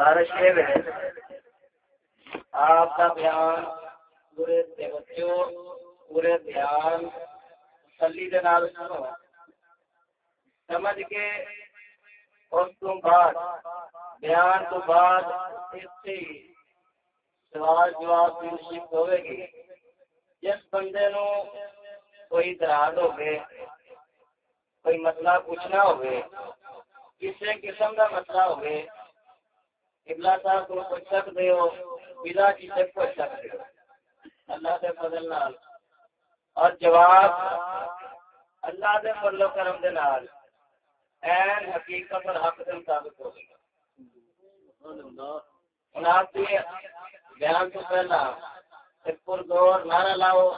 گزارش یہ ہے۔ آپ کا بیان پورے بچوں، پورے بیان تسلی دے نال سنو۔ سمجھ کے اس تو بعد، بیان تو بعد اس سے سوال جواب کی نصیب ہوئے گی۔ جس بندے نو کوئی اعتراض ہوگی کوئی مسئلہ پوچھنا ہوگی کسی قسم کا مسئلہ ہوگی قبلہ صاحب کو پوچھ سکتے ہو بلا کسی پوچھ سکتے ہو۔ اللہ کے فضل نال۔ اور جواب، اللہ کے فضل و کرم دے نال۔ این حقیقت اور حق کے مطابق ہوگی آپ بیان تو پہلا پر دور نعرہ لاؤ۔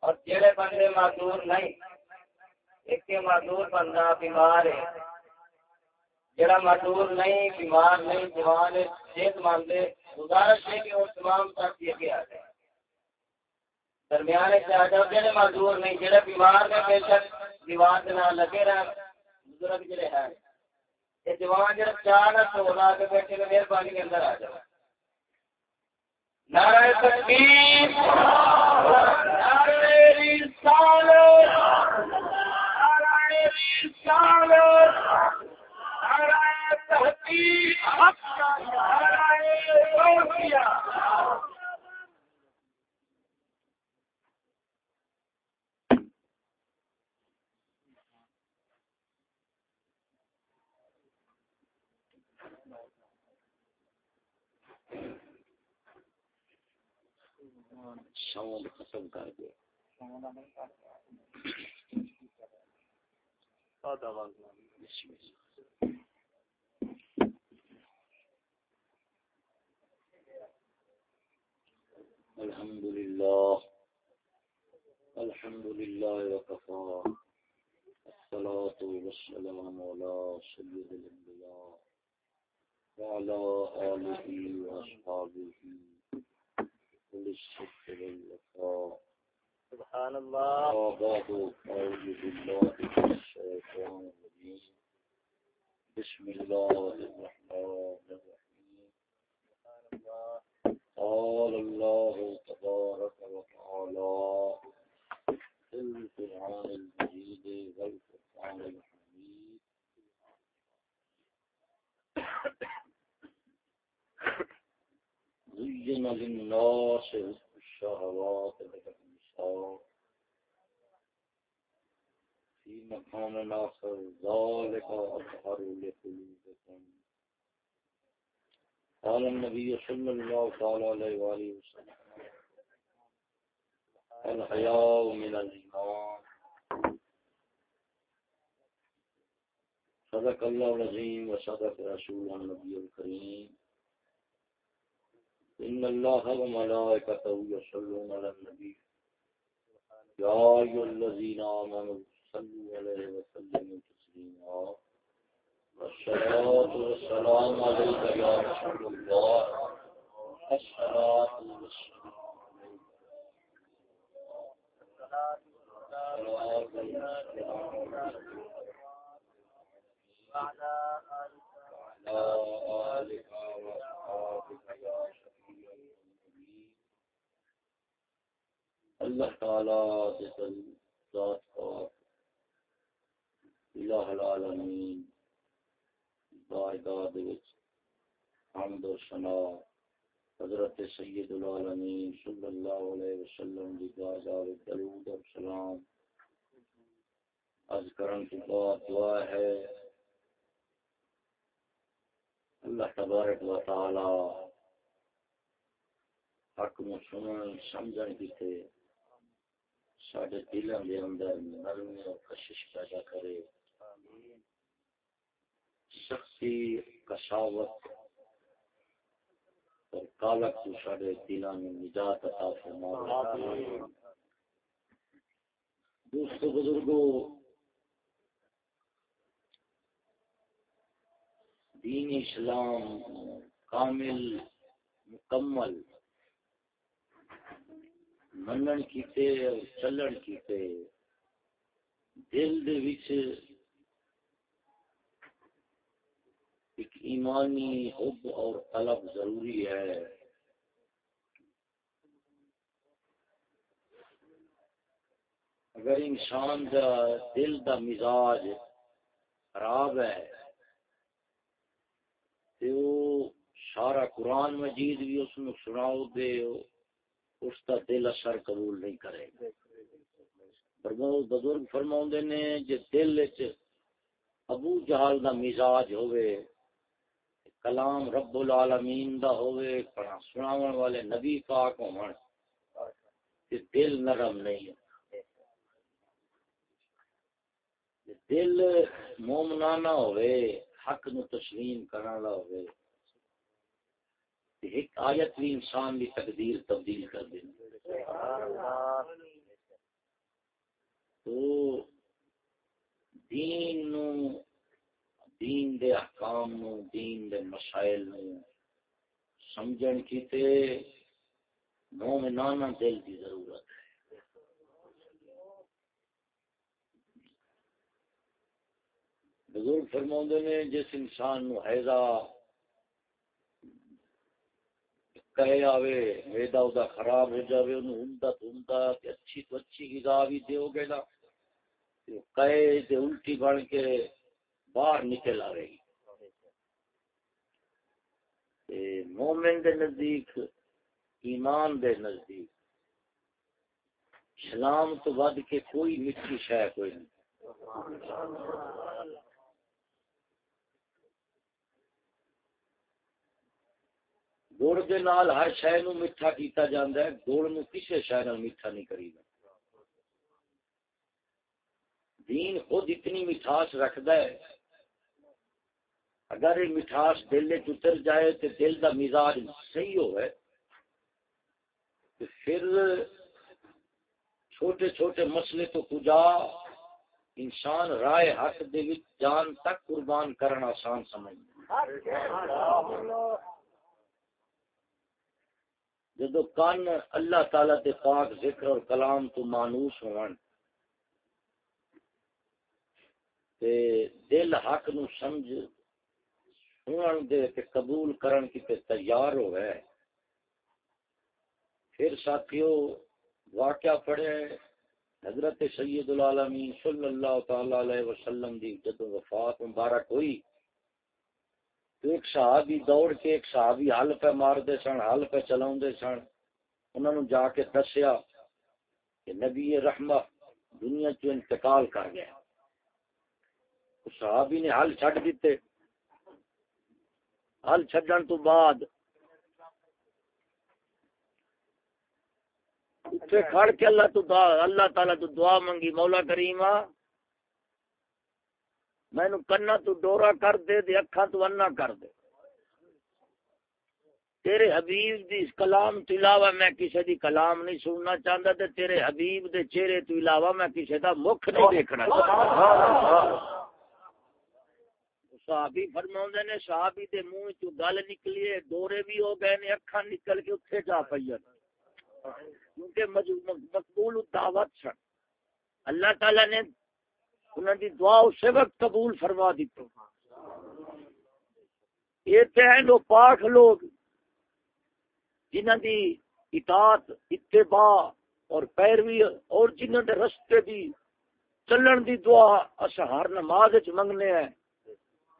اور جڑے بندے معذور نہیں، ایک معذور بندہ بیمار ہے۔ جڑا معذور نہیں، بیمار نہیں، جوان صحت مند ہے، گزارش ہے کہ وہ تمام ساتھی اگے آ جائے۔ درمیان سے آ جاؤ جڑے معذور نہیں جڑے بیمار نے بے شک دیوار کے نام لگے رہ بزرگ جڑے ہیں، یہ جوان جڑا چاہ نہ سونا کے بیٹھے مہربانی کے اندر آ جاؤ۔ نعرہ تکبیر۔ نعرہ رسالت۔ نعرہ رسالت۔ نعرہ تحقیق نعرہ توحید شاول ختم کر الحمد لله الحمد لله وكفى الصلاة والسلام على سيد الأنبياء وعلى آله وأصحابه سبحان الله. وبعد أعوذ بالله من الشيطان الرجيم. بسم الله الرحمن الرحيم. قال الله وصدق رسول النبي الكريم إن الله وملائكته يصلون على النبي يا أيها الذين آمنوا صلوا عليه وسلموا تسليما والصلاة والسلام عليك يا رسول الله الصلاة والسلام وعلى آلك وأصحابك يا اللہ تعالی ذات پاک الہ العالمین دائداد وچ حمد و ثنا حضرت سید العالمین صلی اللہ علیہ وسلم دی دائداد درود و سلام از کرن کی بات دعا ہے اللہ تبارک و تعالی حق مسلمان سمجھن کی تھے سارے دلوں کے اندر نرمی اور کشش پیدا کرے۔ شخصی کشاوت اور کالک کو سارے دلوں میں نجات عطا فرمائے دوستو بزرگوں دین اسلام کامل، مکمل، منن کیتے اور چلن کیتے۔ دل دے وچ ایک ایمانی حب اور طلب ضروری ہے۔ اگر انسان دا دل دا مزاج خراب ہے تو سارا قرآن مجید بھی اس میں سناؤ دے اس کا دل اثر قبول نہیں کرے گا۔ بزرگ فرما نے جی دل ابو جہال دا مزاج ہوئے کلام رب العالمین دا ہوئے سناون والے نبی پاک ہون دل نرم نہیں دل مومنانا ہوئے حق نو تسلیم کرنا ہوئے ایک آیت بھی انسان کی تقدیر تبدیل کر دیں تو دین نو، دین دے احکام نو، دین دے مسائل نو سمجھن کی تے مومنانہ دل دی ضرورت ہے۔ بزرگ فرماؤں نے، جس انسان نو حیضہ کہے آوے میدا ادا خراب ہو جاوے، انہوں ہندہ تو ہندہ کہ اچھی تو اچھی غذا بھی دیو گے نا۔ کہے تے الٹی بن کے باہر نکل آ رہی۔ مومن دے نزدیک، ایمان دے نزدیک، اسلام تو ود کے کوئی مٹی شہ کوئی نہیں۔ گڑ دے نال ہر شے نو میٹھا کیتا جاندا ہے، گڑ نو کسے شے نال میٹھا نہیں کریدا دین خود اتنی مٹھاس رکھدا ہے، اگر یہ مٹھاس دل وچ اتر جائے تے دل دا مزاج صحیح ہوئے تو پھر چھوٹے چھوٹے مسئلے تو کجا انسان رائے حق دے جان تک قربان کرنا آسان سمجھ جدو کن اللہ تعالی دے پاک ذکر اور کلام تو مانوس ہون۔ تے دل حق نو سمجھ سنن دے تے قبول کرن کی تے تیار ہوئے۔ پھر ساتھیو، واقعہ پڑھے حضرت سید العالمین صلی اللہ تعالی علیہ وسلم دی جدو وفات مبارک ہوئی۔ تو ایک صحابی دوڑ کے ایک صحابی حل پہ مار دے سن، حل پہ چلاؤں دے سن۔ انہوں نے جا کے دسیا کہ نبی رحمہ دنیا چو انتقال کر گیا۔ صحابی نے حل چھڑ دیتے حل چھڑن تو بعد کھڑ کے اللہ تو دعا، اللہ تعالیٰ تو دعا منگی مولا کریمہ میں کنا تو ڈورا کر دے دے اکھا تو انا کر دے۔ تیرے حبیب دی کلام تو علاوہ میں کسی دی کلام نہیں سننا چاہتا تے تیرے حبیب دے چہرے تو علاوہ میں کسی دا مکھ نہیں دیکھنا صحابی فرماؤں نے، صحابی دے منہ چ گل نکلی ہے ڈورے بھی ہو گئے نے اکھا نکل کے اتنے جا پئی کیونکہ مقبول دعوت سن۔ اللہ تعالی نے انہوں دی دعا اسی وقت قبول فرما دیتے یہ ہیں لو پاک لوگ جنہ دی اطاعت، اتباع اور پیروی اور جنہ دے رستے دی چلن دی دعا اس ہر نماز وچ منگنے ہیں۔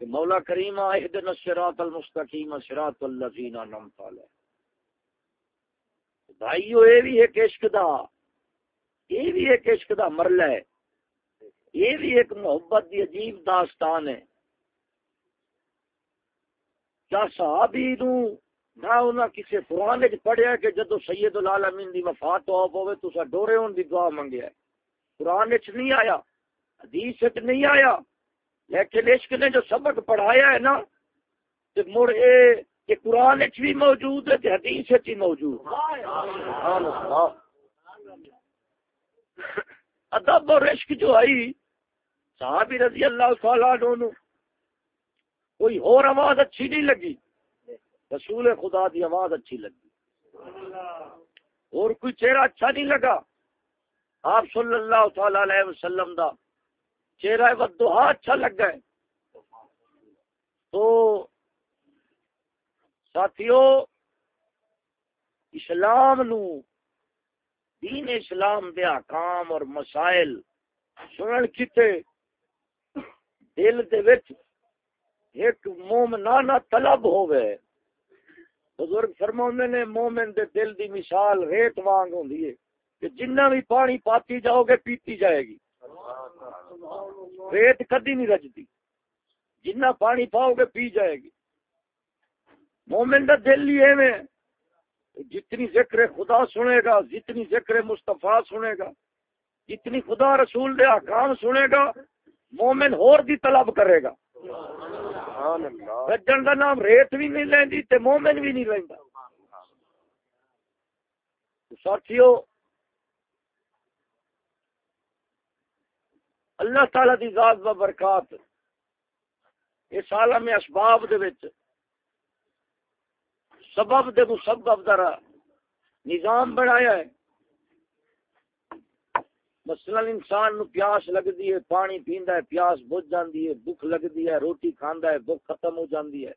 کہ مولا کریم اهدنا الصراط المستقیم، صراط الذین انعمت علیہم بھائیو، یہ بھی ایک عشق دا، یہ بھی ایک عشق دا مرلہ ہے۔ یہ بھی ایک محبت دی عجیب داستان ہے۔ کیا صحابی نو نہ انہاں کسی قرآن وچ پڑھیا کہ جدو سید العالمین دی وفات ہو ہوے تو سا ڈورے ہون دی دعا منگیا ہے۔ قرآن وچ نہیں آیا، حدیث وچ نہیں آیا، لیکن عشق نے جو سبق پڑھایا ہے نا، تے مڑ اے کہ قرآن وچ بھی موجود ہے، تے حدیث وچ بھی موجود ہے۔ سبحان اللہ۔ ادب اور عشق جو آئی صحابی رضی اللہ تعالیٰ عنہ کوئی اور آواز اچھی نہیں لگی۔ رسول خدا دی آواز اچھی لگی۔ اور کوئی چہرہ اچھا نہیں لگا۔ آپ صلی اللہ تعالی علیہ وسلم دا چہرہ ودوہا اچھا لگ گئے۔ تو ساتھیو، اسلام نو، دین اسلام دے احکام اور مسائل سنن کیتے۔ دل دے وچ ایک مومنانہ طلب ہوئے بزرگ فرماؤں نے، مومن دے دل دی مثال ریت وانگ ہوندی ہے کہ جنہ بھی پانی پاتی جاؤ گے، پیتی جائے گی۔ ریت کدی نہیں رجتی جنہ پانی پاؤ گے، پی جائے گی۔ مومن دا دل ہی ہے۔ جتنی ذکر خدا سنے گا، جتنی ذکر مصطفیٰ سنے گا، جتنی خدا رسول دے احکام سنے گا مومن ہور دی طلب کرے گا۔ رجن کا نام ریت بھی نہیں لیندی تے مومن بھی نہیں لیندا ساتھیو اللہ تعالی دی ذات و برکات اس عالم اسباب دے وچ سبب دے مسبب در نظام بنایا ہے۔ مثلا انسان نو پیاس لگدی ہے، پانی پیندا ہے، پیاس بجھ جاندی ہے، بھوک لگدی ہے، روٹی کھاندا ہے، بھوک ختم ہو جاندی ہے۔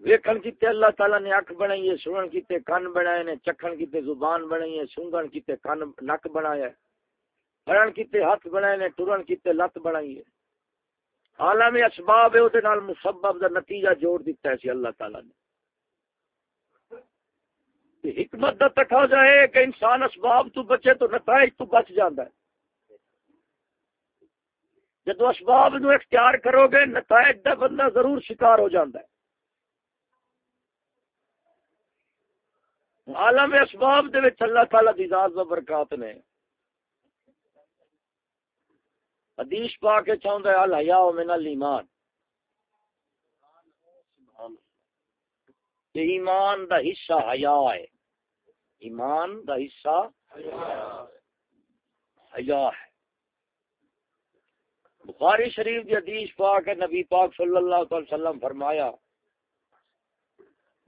ویکھن کیتے اللہ تعالی نے اکھ بنائی ہے سنن کیتے کن بنائے نے، چکھن کیتے زبان بنائی ہے سونگن کیتے کن، نک بنایا ہے۔ پڑھن کیتے ہاتھ بنائے نے، ٹرن کیتے لت بنائی ہے۔ عالم اسباب ہے وہ مسبب دا نتیجہ جوڑ دیتا ہے سی اللہ تعالی نے۔ حکمت دا تقاضا ہے کہ انسان اسباب تو بچے تو نتائج تو بچ جاتا ہے۔ جدو اسباب نو اختیار کرو گے، نتائج دا بندہ ضرور شکار ہو جاتا ہے۔ عالم اسباب دے وچ اللہ تعالی دی ذات و برکات نے۔ حدیث پا کے چاہتا ہے الحیا من الایمان کہ ایمان دا حصہ حیا ہے۔ ایمان دا حصہ حیا ہے۔ بخاری شریف دی حدیث پاک ہے، نبی پاک صلی اللہ علیہ وسلم فرمایا،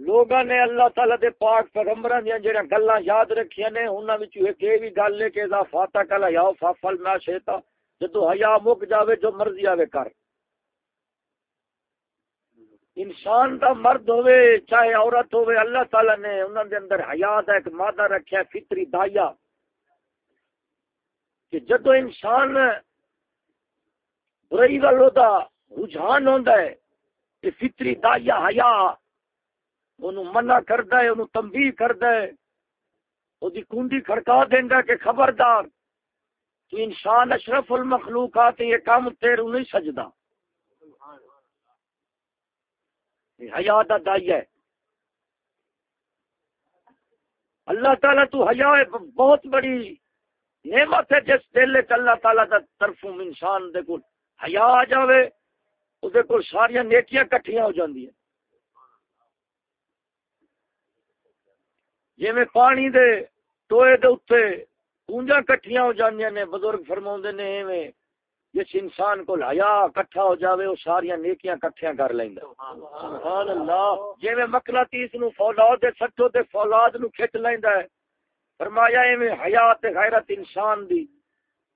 لوگاں نے اللہ تعالی دے پاک پیغمبراں دی جڑیاں گلاں یاد رکھیاں نے، انہاں وچ ایک اے وی گل ہے کہ اذا فاتک الحیا ففل ما شئتا جدو حیا مک جاوے، جو مرضی آوے کر۔ انسان دا مرد ہوئے، چاہے عورت ہوئے، اللہ تعالی نے انہوں دے اندر حیا دا ایک مادہ رکھیا، فطری دایا۔ کہ جدو انسان برائی والو دا رجحان ہوندا ہے کہ فطری دایا، حیا انہوں منع کردا ہے انہوں تنبیہ کردا ہے او دی کنڈی کھڑکا دیندا کہ خبردار، تو انسان اشرف المخلوقات، یہ کام تیرو نہیں سجدہ حیا دا دائی ہے۔ اللہ تعالیٰ تو حیا بہت بڑی نعمت ہے، جس دل اللہ تعالیٰ دا طرفوں انسان دے کو حیا آ جاوے، اس کو ساری نیکیاں کٹھیاں ہو جاندی ہیں۔ جی میں پانی دے ٹوئے دے اتنے اونجا کٹھیاں ہو جاندیاں نے، بزرگ فرما نے، ایویں جس انسان کو حیا کٹھا ہو جاوے، وہ ساری نیکیاں کٹھیاں کر لیندا۔ سبحان اللہ۔ جے میں مقناطیس نو فولاد دے سٹو تے فولاد نو کھچ لیندا ہے۔ فرمایا ایویں حیا تے غیرت انسان دی۔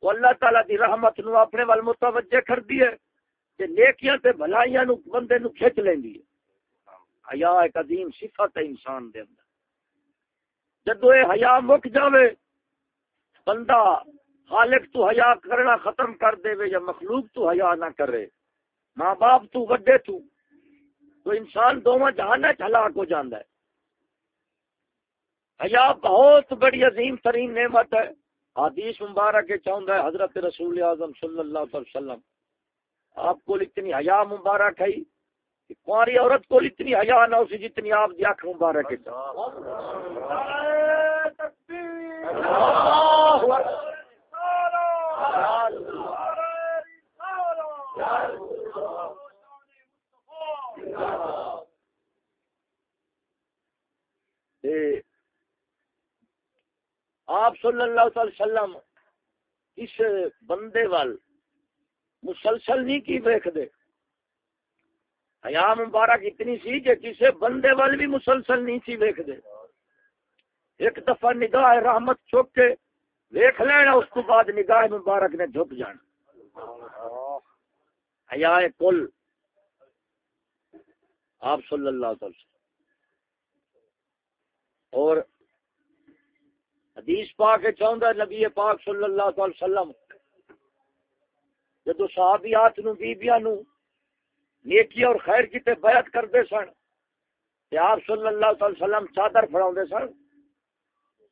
وہ اللہ تعالی دی رحمت نو اپنے ول متوجہ کر دی ہے تے نیکیاں تے بھلائیاں نو بندے نو کھچ لیندی ہے۔ حیا ایک عظیم صفت ہے انسان دے اندر۔ جدو اے حیا مک جاوے، بندہ خالق تو حیا کرنا ختم کر دے یا مخلوق تو حیا نہ کرے۔ ماں باپ تو وڈے تو۔ تو انسان دونوں جہان ہلاک ہو جاندہ ہے۔ حیا بہت بڑی عظیم ترین نعمت ہے۔ حدیث مبارک کے چاہتا ہے حضرت رسول اعظم صلی اللہ علیہ وسلم۔ آپ کو اتنی حیا مبارک ہے کہ کاری عورت کو اتنی حیا نہ اسی جتنی آپ دی آنکھ مبارک ہے۔ جی۔ آپ صلی اللہ علیہ وسلم اس بندے وال مسلسل نہیں کی دیکھ دے حیا مبارک اتنی سی کہ کسی بندے وال بھی مسلسل نہیں سی دیکھ دے ایک دفعہ نگاہ رحمت چوک کے دیکھ لینا اس کو بعد نگاہ مبارک نے جھک جانا حیا کل۔ آپ صلی اللہ علیہ وسلم۔ اور حدیث پاک چاہتا نبی پاک صلی اللہ علیہ وسلم۔ جدو صحابیات نو، بیبیاں نو نیکی اور خیر کی تے بیعت کرتے سن، تے آپ صلی اللہ علیہ وسلم چادر پھڑاؤندے سن،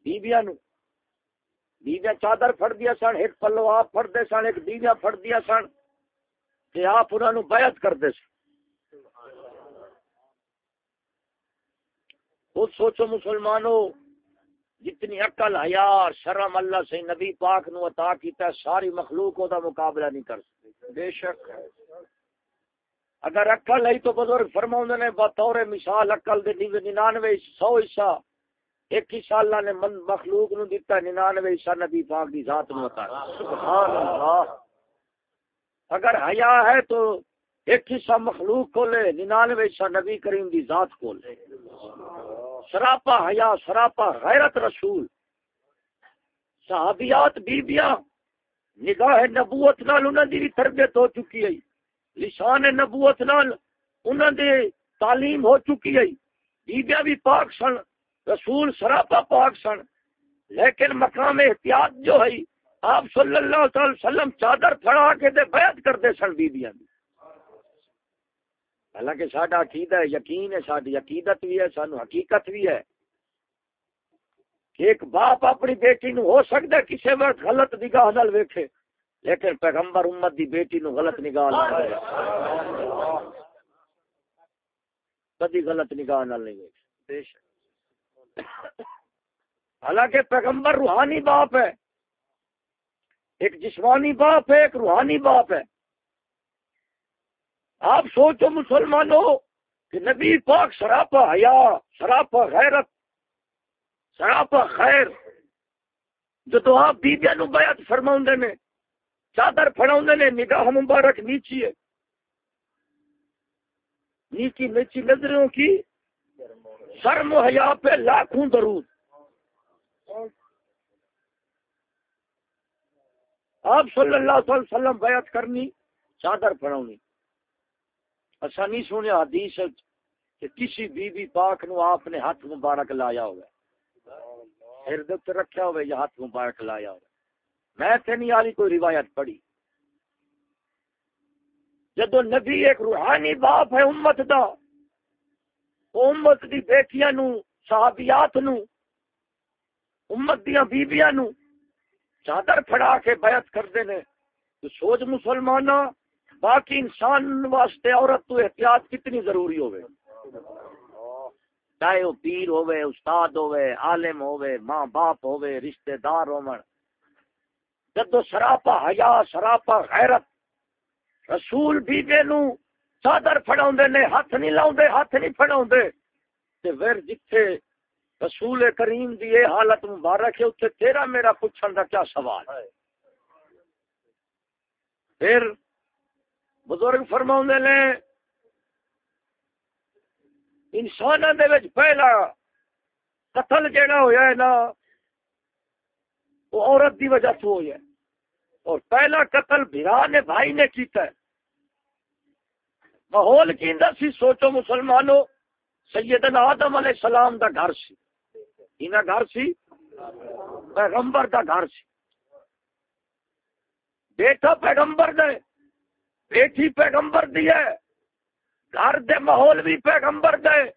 بیبیاں نو۔ بیبیاں چادر پھڑ دیا سن، ایک پلو آپ پھڑ دے سن، ایک بیبیاں پھڑ دیا سن۔ تے آپ انہاں نو بیعت کردے سن۔ خود سوچو مسلمانوں جتنی عقل حیا شرم اللہ سے نبی پاک نو عطا کیتا ہے ساری مخلوق دا مقابلہ نہیں کر سکتے۔ بے شک۔ اگر عقل ہے تو بزرگ فرماؤں نے بطور مثال عقل دے ننانوے سو حصہ ایک حصہ اللہ نے مخلوق نو دیتا ننانوے حصہ نبی پاک دی ذات نو عطا سبحان اللہ۔ اگر حیا ہے تو ایک حصہ مخلوق کو لے، ننانوے حصہ نبی کریم دی ذات کو لے۔ سراپا حیا، سراپا غیرت رسول۔ صحابیات، بیبیاں، نگاہ نبوت نال انہاں دی تربیت ہو چکی ہے۔ لسان نبوت نال انہاں دے تعلیم ہو چکی ہے۔ بیبیاں بھی پاک سن، رسول سراپا پاک سن۔ لیکن مقام احتیاط جو ہے آپ صلی اللہ علیہ وسلم چادر پھڑا کے دے بیعت کرتے سن بیبیاں بھی حالانکہ ساڈا عقیدہ ہے یقین ہے ساری عقیدت بھی ہے، سانو حقیقت بھی ہے کہ ایک باپ اپنی بیٹی نو ہو سکتا ہے کسی وقت غلط نگاہ نال ویکھے، لیکن پیغمبر امت دی بیٹی نو غلط نگاہ نال کدی غلط نگاہ نال نہیں ویکھے۔ حالانکہ پیغمبر روحانی باپ ہے۔ ایک جسمانی باپ ہے، ایک روحانی باپ ہے۔ آپ سوچو مسلمانوں کہ نبی پاک سراپا حیا، سراپا غیرت، سراپا خیر۔ جو تو آپ بیبیا نو بیعت فرما نے، چادر فڑا نے، نگاہ مبارک، نیچی ہے۔ نیچی نیچی نظروں کی، شرم و حیا پہ لاکھوں درود۔ آپ صلی اللہ علیہ وسلم بیعت کرنی، چادر پڑھونی اچھا نہیں سنیا حدیث کہ کسی بی بی پاک نو آپ نے ہاتھ مبارک لایا ہوا ہردت رکھا ہوا یا ہاتھ مبارک لایا ہوا میں تے نہیں آلی کوئی روایت پڑھی۔ جدو نبی ایک روحانی باپ ہے امت دا امت دی بیٹیاں نو، صحابیات نو، امت دیا بیبیاں نو چادر پھڑا کے بیعت کرتے نے تو سوچ مسلمانہ باقی انسان واسطے عورت تو احتیاط کتنی ضروری ہوئے۔ چاہے وہ پیر ہوئے، استاد ہوئے، عالم ہوئے، ماں باپ ہوئے، رشتہ دار ہومن جدو سراپا حیا، سراپا غیرت، رسول بھی نو چادر پھڑاؤں نے، ہاتھ نہیں لاؤں ہاتھ نہیں پھڑاؤں تے پھر جتھے رسول کریم دی یہ حالت مبارک ہے اتنے تیرا میرا پوچھن کا کیا سوال ہے؟ پھر بزرگ فرما نے انسان پہلا قتل جہاں ہوا ہے نا، وہ عورت دی وجہ سے ہوا ہے۔ اور پہلا قتل برا نے بھائی نے کیتا ہے۔ ماحول کی سی سوچو مسلمانوں، سیدنا آدم علیہ السلام دا گھر سی۔ انہا گھر سی؟ پیغمبر دا گھر سی۔ بیٹا پیغمبر دے بیٹھی پیغمبر دی ہے۔ گھر دے ماحول بھی پیغمبر دے۔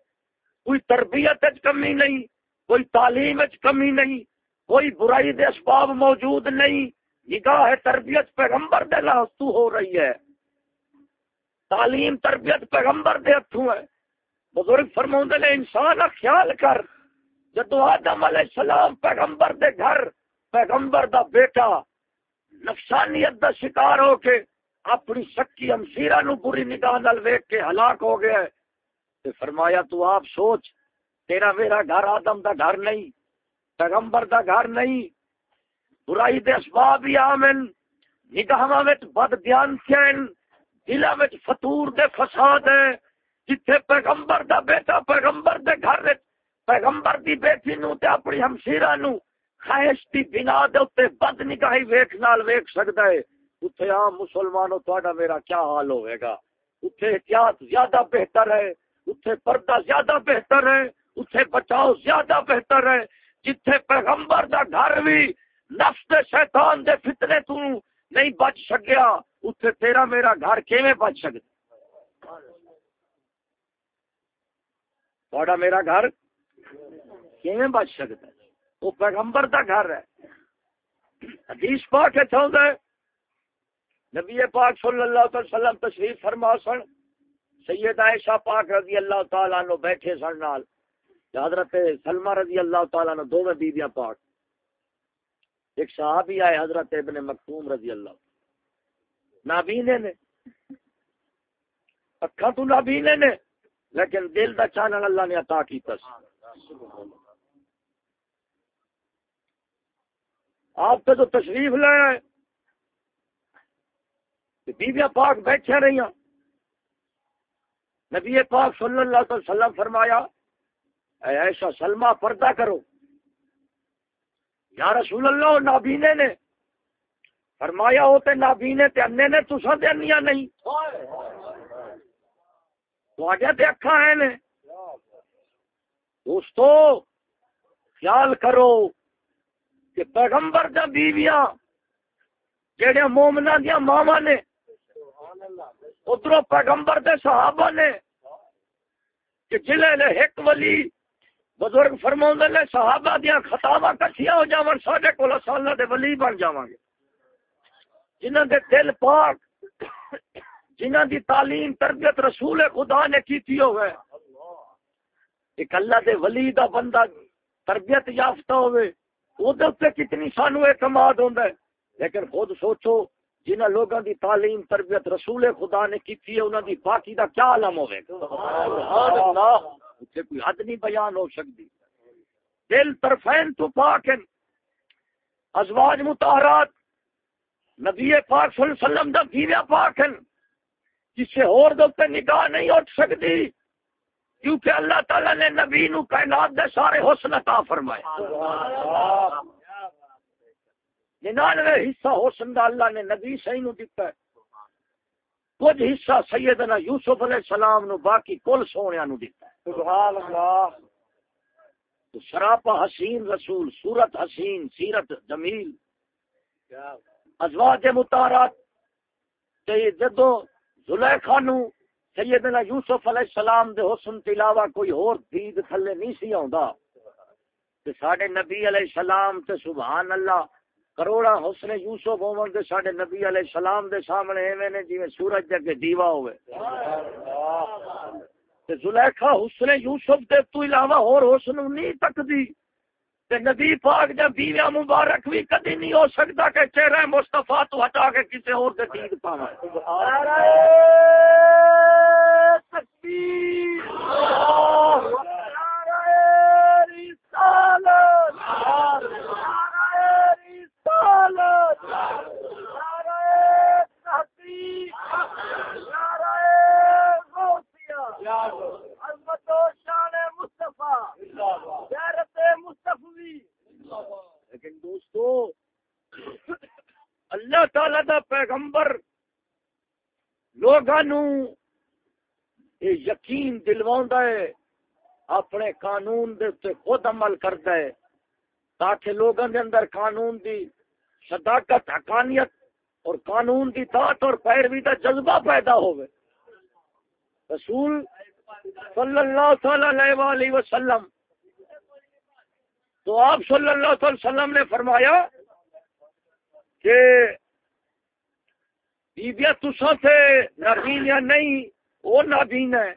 کوئی تربیت کمی نہیں، کوئی تعلیم کمی نہیں، کوئی برائی دے اسباب موجود نہیں۔ نگاہ تربیت پیغمبر دے لاستو ہو رہی ہے۔ تعلیم تربیت پیغمبر دے ہتھوں ہے۔ بزرگ فرماؤں نے، انسان خیال کر۔ جدو آدم علیہ السلام پیغمبر دے گھر، پیغمبر دا بیٹا نفسانیت دا شکار ہو کے اپنی سکی امشیرا نو بری نگاہ نال ویک کے ہلاک ہو گیا ہے۔ تے فرمایا، تو آپ سوچ، تیرا میرا گھر آدم دا گھر نہیں، پیغمبر دا گھر نہیں، برائی دے اسباب ہی آمن، نگاہاں وچ بد دیان کین دلا وچ فطور دے فساد ہے جتھے پیغمبر دا بیٹا پیغمبر دے گھر وچ پیغمبر دی بیٹی نو تے اپنی ہمشیرا نو خواہش دی بنا دے اوتے بد نگاہی ویکھ نال ویکھ سکدا ہے۔ اتنے عام مسلمانوں تا میرا کیا حال ہوئے گا؟ اتنے احتیاط زیادہ بہتر ہے۔ اتنے پردہ زیادہ بہتر ہے۔ اتنے بچاؤ زیادہ بہتر ہے۔ جتھے پیغمبر دا گھر بھی نفس دے شیطان دے فتنے تو نہیں بچ سکیا اتنے تیرا میرا گھر کیویں بچ سکتا تھوڑا میرا گھر کیویں بچ سکتا ہے؟ وہ پیغمبر دا گھر ہے۔ حدیث پاک ہے چاہتا ہے نبی پاک صلی اللہ علیہ وسلم تشریف فرما سن، سید عائشہ پاک رضی اللہ تعالیٰ نو بیٹھے سن نال۔ حضرت سلمہ رضی اللہ تعالیٰ نو دو میں بیبیاں پاک۔ ایک صحابی آئے، حضرت ابن مکتوم رضی اللہ نابینے نے۔ اکھا تو نابینے نے، لیکن دل دا چانن اللہ نے عطا کی تس آپ تو جو تشریف لے آئے بیویا پاک بیٹھے رہی ہیں۔ نبی پاک صلی اللہ علیہ وسلم فرمایا، اے ایسا سلمہ، پردہ کرو۔ یا رسول اللہ، نابینے نے۔ فرمایا ہوتے نابینے تے انے نے تسا تے انیا نہیں۔ تواڈے تے اکھاں ہیں نے۔ دوستو، خیال کرو۔ کہ پیغمبر دا بیویاں جڑے مومنا دیا ماوا نے ادھر پیغمبر دے صحابہ نے کہ جلے نے ایک ولی بزرگ فرما نے صحابہ دیا خطابہ کٹھیا ہو جاون، ساڈے کول سالہ دے ولی بن جاواں گے۔ جنہاں دے دل پاک، جنہاں دی تعلیم، تربیت رسول خدا نے کیتی ہوئے ایک اللہ دے ولی دا بندہ تربیت یافتہ ہوئے وہ کتنی سانو اعتماد ہوندا ہے۔ لیکن خود سوچو جنہ لوگوں دی تعلیم تربیت رسول خدا نے کی ہے انہوں دی باقی دا کیا علم ہوئے گا کوئی حد نہیں بیان ہو سکتی دل طرفین تو پاک ہیں۔ ازواج متحرات نبی پاک صلی اللہ علیہ وسلم دا بیویا پاک ہیں۔ جس سے اور دوتے نگاہ نہیں اٹھ سکتی کیونکہ اللہ تعالیٰ نے نبی نو کائنات دے سارے حسن عطا فرمائے۔ ننانوے حصہ حسن دا اللہ نے نبی صحیح نو دیتا ہے۔ کچھ حصہ سیدنا یوسف علیہ السلام نو باقی کل سونے نو دیتا ہے۔ سبحان اللہ تو سراپا حسین رسول صورت حسین سیرت جمیل۔ ازواج متارات تے جدو زلیخا نو سیدنا یوسف علیہ السلام دے حسن کے علاوہ کوئی اور دید تھلے نہیں سی آندا تے ساڈے نبی علیہ السلام تے سبحان اللہ، کروڑا حسن یوسف ہون دے ساڈے نبی علیہ السلام دے سامنے ایویں نے جویں سورج دے دیوا ہوے تے زلیخا حسن یوسف دے تو علاوہ اور حسن نہیں تکدی۔ تے نبی پاک دے بیوی مبارک بھی کدی نہیں ہو سکتا کہ چہرہ مصطفی تو ہٹا کے کسی اور دے دید پاوے۔ سبحان اللہ! تکبیر لیکن دوستو اللہ تعالی دا پیغمبر لوگوں یقین دلوا ہے، اپنے قانون دے خود عمل کرتا ہے۔ تاکہ لوگوں دے اندر قانون دی صداقت، حقانیت اور قانون دی طاعت اور پیروی کا جذبہ پیدا ہوئے رسول صلی اللہ تعالی علیہ وسلم تو آپ صلی اللہ علیہ وسلم نے فرمایا کہ بیبیا تسا سے نابین یا نہیں وہ نابین ہے۔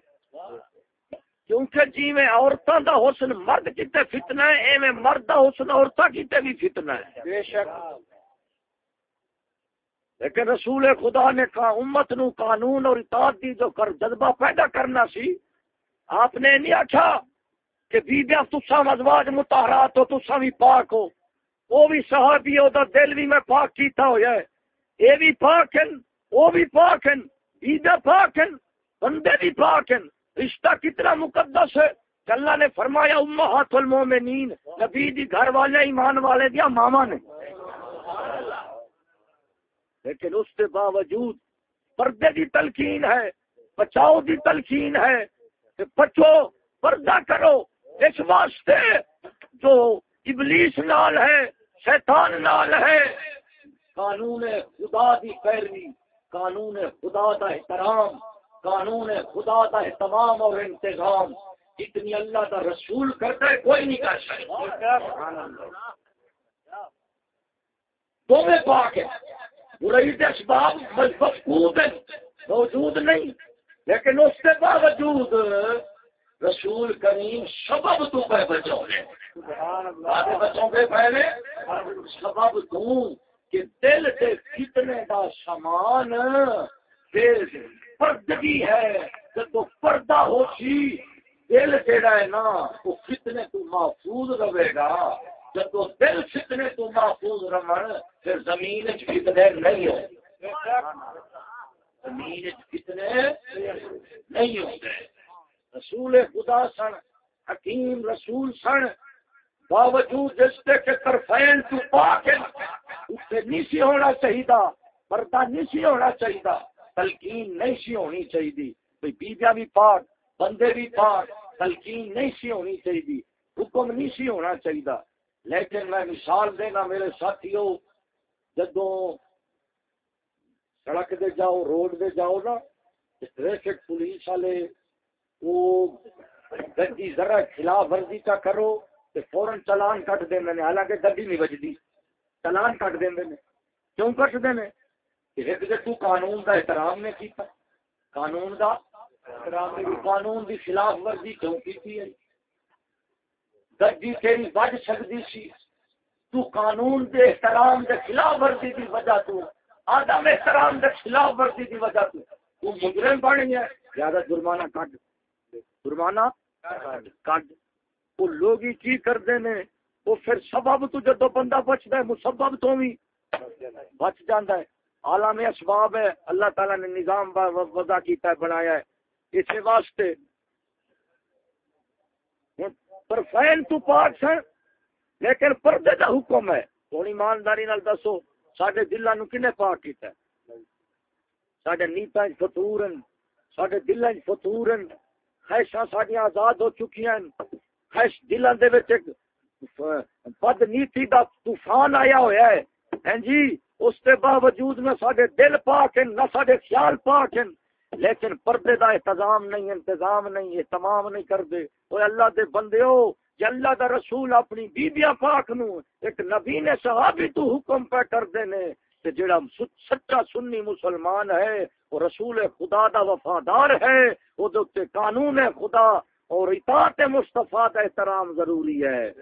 کیونکہ جی میں عورتوں کا حسن مرد کتنے فتنا ہے ایویں مرد کا حسن عورتوں کتنے بھی فتنا ہے۔ بے شک۔ لیکن رسول خدا نے کہا امت نو قانون اور اطاعت دی جو کر جذبہ پیدا کرنا سی آپ نے نہیں آخا کہ بیبیا تسا مزواج متحرات ہو تسا بھی پاک ہو۔ وہ بھی صحابی ہو دا دل بھی میں پاک کیتا ہو جائے اے بھی پاک ہیں وہ بھی پاک ہیں بیبیا پاک ہیں بندے بھی پاک ہیں۔ رشتہ کتنا مقدس ہے۔ اللہ نے فرمایا، امہات المومنین، نبی دی گھر والے، ایمان والے دیا ماما نے۔ لیکن اس کے باوجود پردے کی تلقین ہے، بچاؤ کی تلقین ہے۔ بچو، پردہ کرو۔ اس واسطے جو ابلیس نال ہے، شیطان نال ہے، قانون خدا دی پیروی، قانون خدا دا احترام۔ قانون خدا دا اہتمام اور انتظام۔ اتنی اللہ کا رسول کرتا ہے، کوئی نہیں کر سکتا۔ دونوں پاک ہے۔ برائی کے اسباب مفقود موجود نہیں۔ لیکن اس کے باوجود رسول کریم سبب تو پہ بچوں نے بچوں کے پہلے سبب تو کہ دل سے کتنے کا سامان پردگی ہے۔ جب پردہ ہو سی دل جہا ہے نا، وہ فتنے تو محفوظ رہے گا۔ جب دل فتنے تو محفوظ رمن پھر زمین فتنے نہیں ہو زمین فتنے نہیں ہوتے رسول خدا سن، حکیم رسول سن، باوجود جس کے طرفین تو پاک اسے نہیں سی ہونا چاہیے پردہ نہیں سی ہونا چاہیے تلقین نہیں سی ہونی چاہیے بھائی بیبیاں بھی پاک، بندے بھی پاک، تلقین نہیں سی ہونی چاہیے حکم نہیں سی ہونا چاہیے لیکن میں مثال دینا میرے ساتھیوں جدو سڑک دے جاؤ، روڈ دے جاؤ نا، ٹریفک پولیس والے وہ گڈی ذرا خلاف ورزی کا کرو تو فورن چلان کٹ دیں حالانکہ گڈی نہیں بجتی چلان کٹ دیں کیوں کٹ دیں ایک تو قانون کا احترام نے کیتا، قانون کا قانون دی خلاف ورزی کیوں کی ہے؟ گڈی تیری بج سکتی سی، تو قانون دے احترام دے خلاف ورزی دی وجہ تو، آدم احترام دے خلاف ورزی دی وجہ تو تو مجرم بن گیا۔ زیادہ جرمانہ کٹ جرمانہ کٹ وہ لوگ ہی کی کرتے ہیں؟ وہ پھر سبب تو جدو بندہ بچتا ہے، مسبب تو بھی بچ جاتا ہے۔ عالم اسباب ہے، اللہ تعالیٰ نے نظام وضع کیتا ہے، بنایا ہے۔ اس واسطے پر فین تو پاک سن، لیکن پردے دا حکم ہے۔ تھوڑی ایمانداری نال دسو سڈے دلوں نو کنے پاک کیتا ہے؟ سڈے نیتا فطور سڈے دلوں فطور خیشاں سڈیاں آزاد ہو چکی ہیں خیش دلوں دے وچ بد نیتی دا طوفان آیا ہوا ہے۔ ہیں جی؟ اس کے باوجود نہ سارے دل پاک ہیں، نہ سارے خیال پاک ہیں۔ لیکن پردے دا انتظام نہیں انتظام نہیں یہ تمام نہیں کرتے۔ وہ اللہ دے بندے ہو کہ اللہ دا رسول اپنی بیبیاں پاک نو ایک نبی نے صحابی تو حکم پہ کر دینے کہ جڑا سچا سنی مسلمان ہے، وہ رسول خدا دا وفادار ہے۔ وہ قانون ہے خدا۔ اور اطاعت مصطفیٰ کا احترام ضروری ہے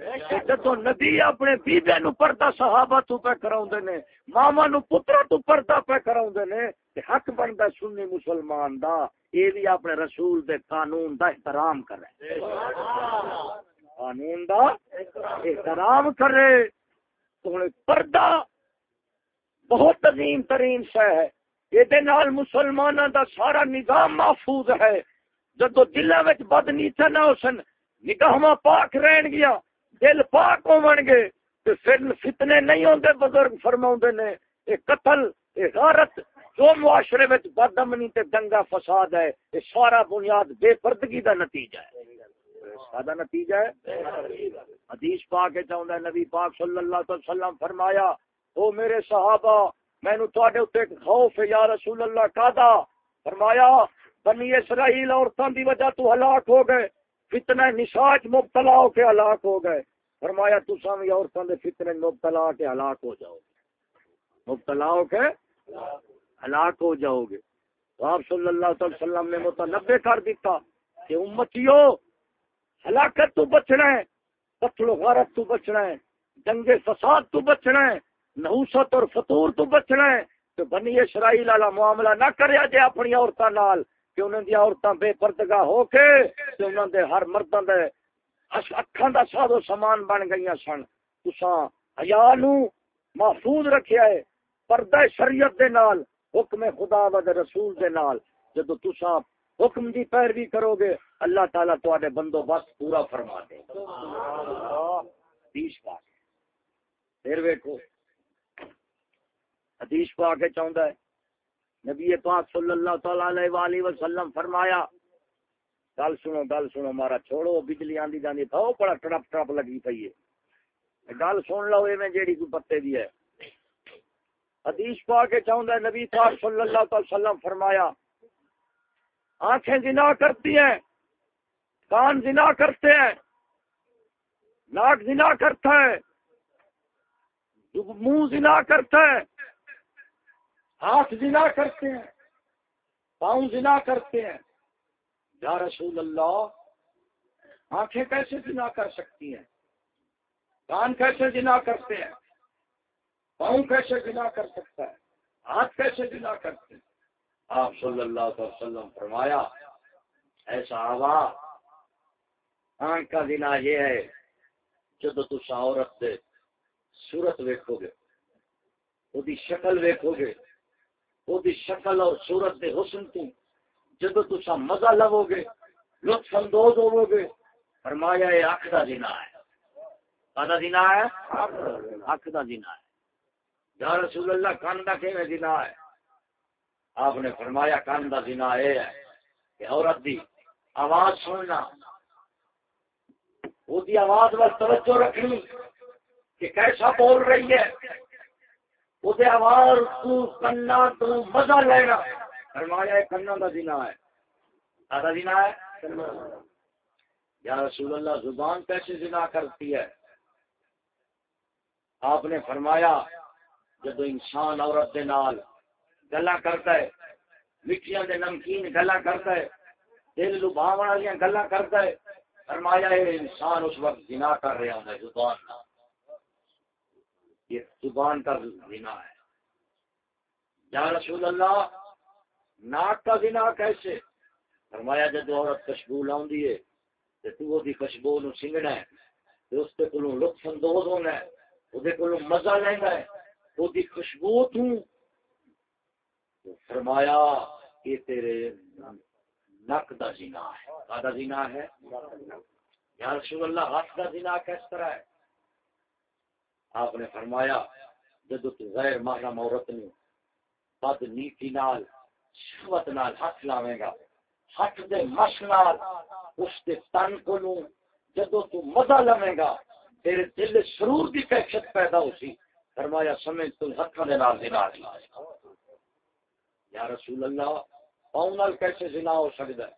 جدو نبی اپنے بیبے نو پردہ صحابہ تو پہ کراؤں نے، ماما نو پترا تو پردہ پہ کراؤں نے حق بنتا سنی مسلمان دا یہ بھی اپنے رسول دے قانون دا احترام کرے۔ قانون دا احترام کرے۔ تو پردہ بہت عظیم ترین شہ ہے۔ یہ مسلمانوں دا سارا نظام محفوظ ہے۔ جدو دلوں بد نیچا نہ سن نگاہ پاک رہن گیا، دل پاک ہو گے تو پھر فتنے نہیں ہوتے بزرگ فرما نے یہ قتل یہ غارت، جو معاشرے میں بد امنی تے دنگا فساد ہے یہ سارا بنیاد بے پردگی دا نتیجہ ہے۔ سادہ نتیجہ ہے؟ حدیث پاک چاہتا ہے نبی پاک صلی اللہ علیہ وسلم فرمایا، او میرے صحابہ، میں نو تے اتنے خوف ہے، یا رسول اللہ کا فرمایا بنی اسرائیل عورتوں کی وجہ تو ہلاک ہو گئے فتنے نشاچ مبتلا ہو کے ہلاک ہو گئے۔ فرمایا تسا بھی عورتوں کے فتنے مبتلا کے ہلاک ہو جاؤ گے۔ مبتلا ہو کے ہلاک ہو جاؤ گے۔ تو آپ صلی اللہ علیہ وسلم نے متنبے کر دیتا کہ امتیو، ہلاکت تو بچنا ہے، قتل و غارت تو بچنا ہے، جنگ فساد تو بچنا ہے، نحوست اور فطور تو بچنا ہے۔ تو بنی اسرائیل والا معاملہ نہ کریا جائے اپنی عورتوں نال۔ کہ انہوں دی عورتاں بے پردگاہ ہو کے تے انہوں دے ہر مرداں دے اکھاں دا سادو سامان بن گئیاں سن۔ تساں حیا نو محفوظ رکھیا ہے، پردہ شریعت دے نال، حکم خدا و دے رسول دے نال۔ جدو تساں حکم دی پیروی کرو گے، اللہ تعالی تواڈے بندوبست پورا فرما دے۔ حدیث پاک۔ پھر ویکھو۔ حدیث کو آگے چاہتا ہے نبی پاک صلی اللہ تعالی علیہ وآلہ وسلم فرمایا، گل سنو گل سنو مارا چھوڑو، بجلی آندی جاندی تھا بڑا ٹرپ ٹرپ لگی پئی ہے۔ گل سن لو ایویں جیڑی کوئی پتے دی ہے۔ حدیث پاک کے چاہتا ہے، نبی پاک صلی اللہ تعالی وسلم فرمایا، آنکھیں زنا کرتی ہیں، کان زنا کرتے ہیں، ناک زنا کرتا ہے منہ زنا کرتا ہے۔ ہاتھ زنا کرتے ہیں، پاؤں زنا کرتے ہیں۔ یا رسول اللہ، آنکھیں کیسے زنا کر سکتی ہیں؟ کان کیسے زنا کرتے ہیں؟ پاؤں کیسے زنا کر سکتا ہے؟ ہاتھ کیسے زنا کرتے ہیں؟ آپ صلی اللہ علیہ وسلم فرمایا، ایسا آوا، آنکھ کا دن یہ ہے، جب تس عورت سے صورت ویکو گے وہ شکل ویکو گے وہ شکل اور صورت دے حسن تو جب تسا مزہ لو گے لطف اندوز ہوو گے فرمایا یہ اکھ کا دن ہے کا دن ہے اکھ کا دن ہے یا رسول اللہ کان کا کہ دن ہے آپ نے فرمایا کان کا دن یہ ہے کہ عورت دی آواز سننا وہ دی آواز وال توجہ رکھنی کہ کیسا بول رہی ہے وہ آواز تو کنا تو مزہ لینا فرمایا کنا کا دینا ہے آدھا دینا ہے یا رسول اللہ زبان کیسے زنا کرتی ہے آپ نے فرمایا جب انسان عورت دے نال گلا کرتا ہے مٹیاں دے نمکین گلا کرتا ہے دل لبھاون والی گلا کرتا ہے فرمایا ہے انسان اس وقت زنا کر رہا ہے زبان یہ زبان کا زنا ہے۔ یا رسول اللہ، ناک کا زنا کیسے؟ فرمایا، جب عورت خوشبو لاؤں ہے، تو وہ خوشبو نو سنگنا ہے، تو اس کے کولوں لطف اندوز ہونا ہے وہ کولوں مزہ لینا ہے وہ خوشبو تو فرمایا، یہ تیرے نک دا زنا ہے۔ کا زنا ہے؟ یا رسول اللہ، ہاتھ دا زنا کس طرح ہے؟ آپ نے فرمایا جدو غیر محرم عورت نے بد نیتی نال، شہوت نال ہاتھ لاوے گا۔ ہاتھ دے مش نال، اس دے تن کو لوں جدو تو مزہ لوے گا، تیرے دل سرور دی کیفیت پیدا ہو سی فرمایا، سمجھ تو ہاتھ دے نال زنا یا رسول اللہ، پاؤں نال کیسے زنا ہو سکتا ہے؟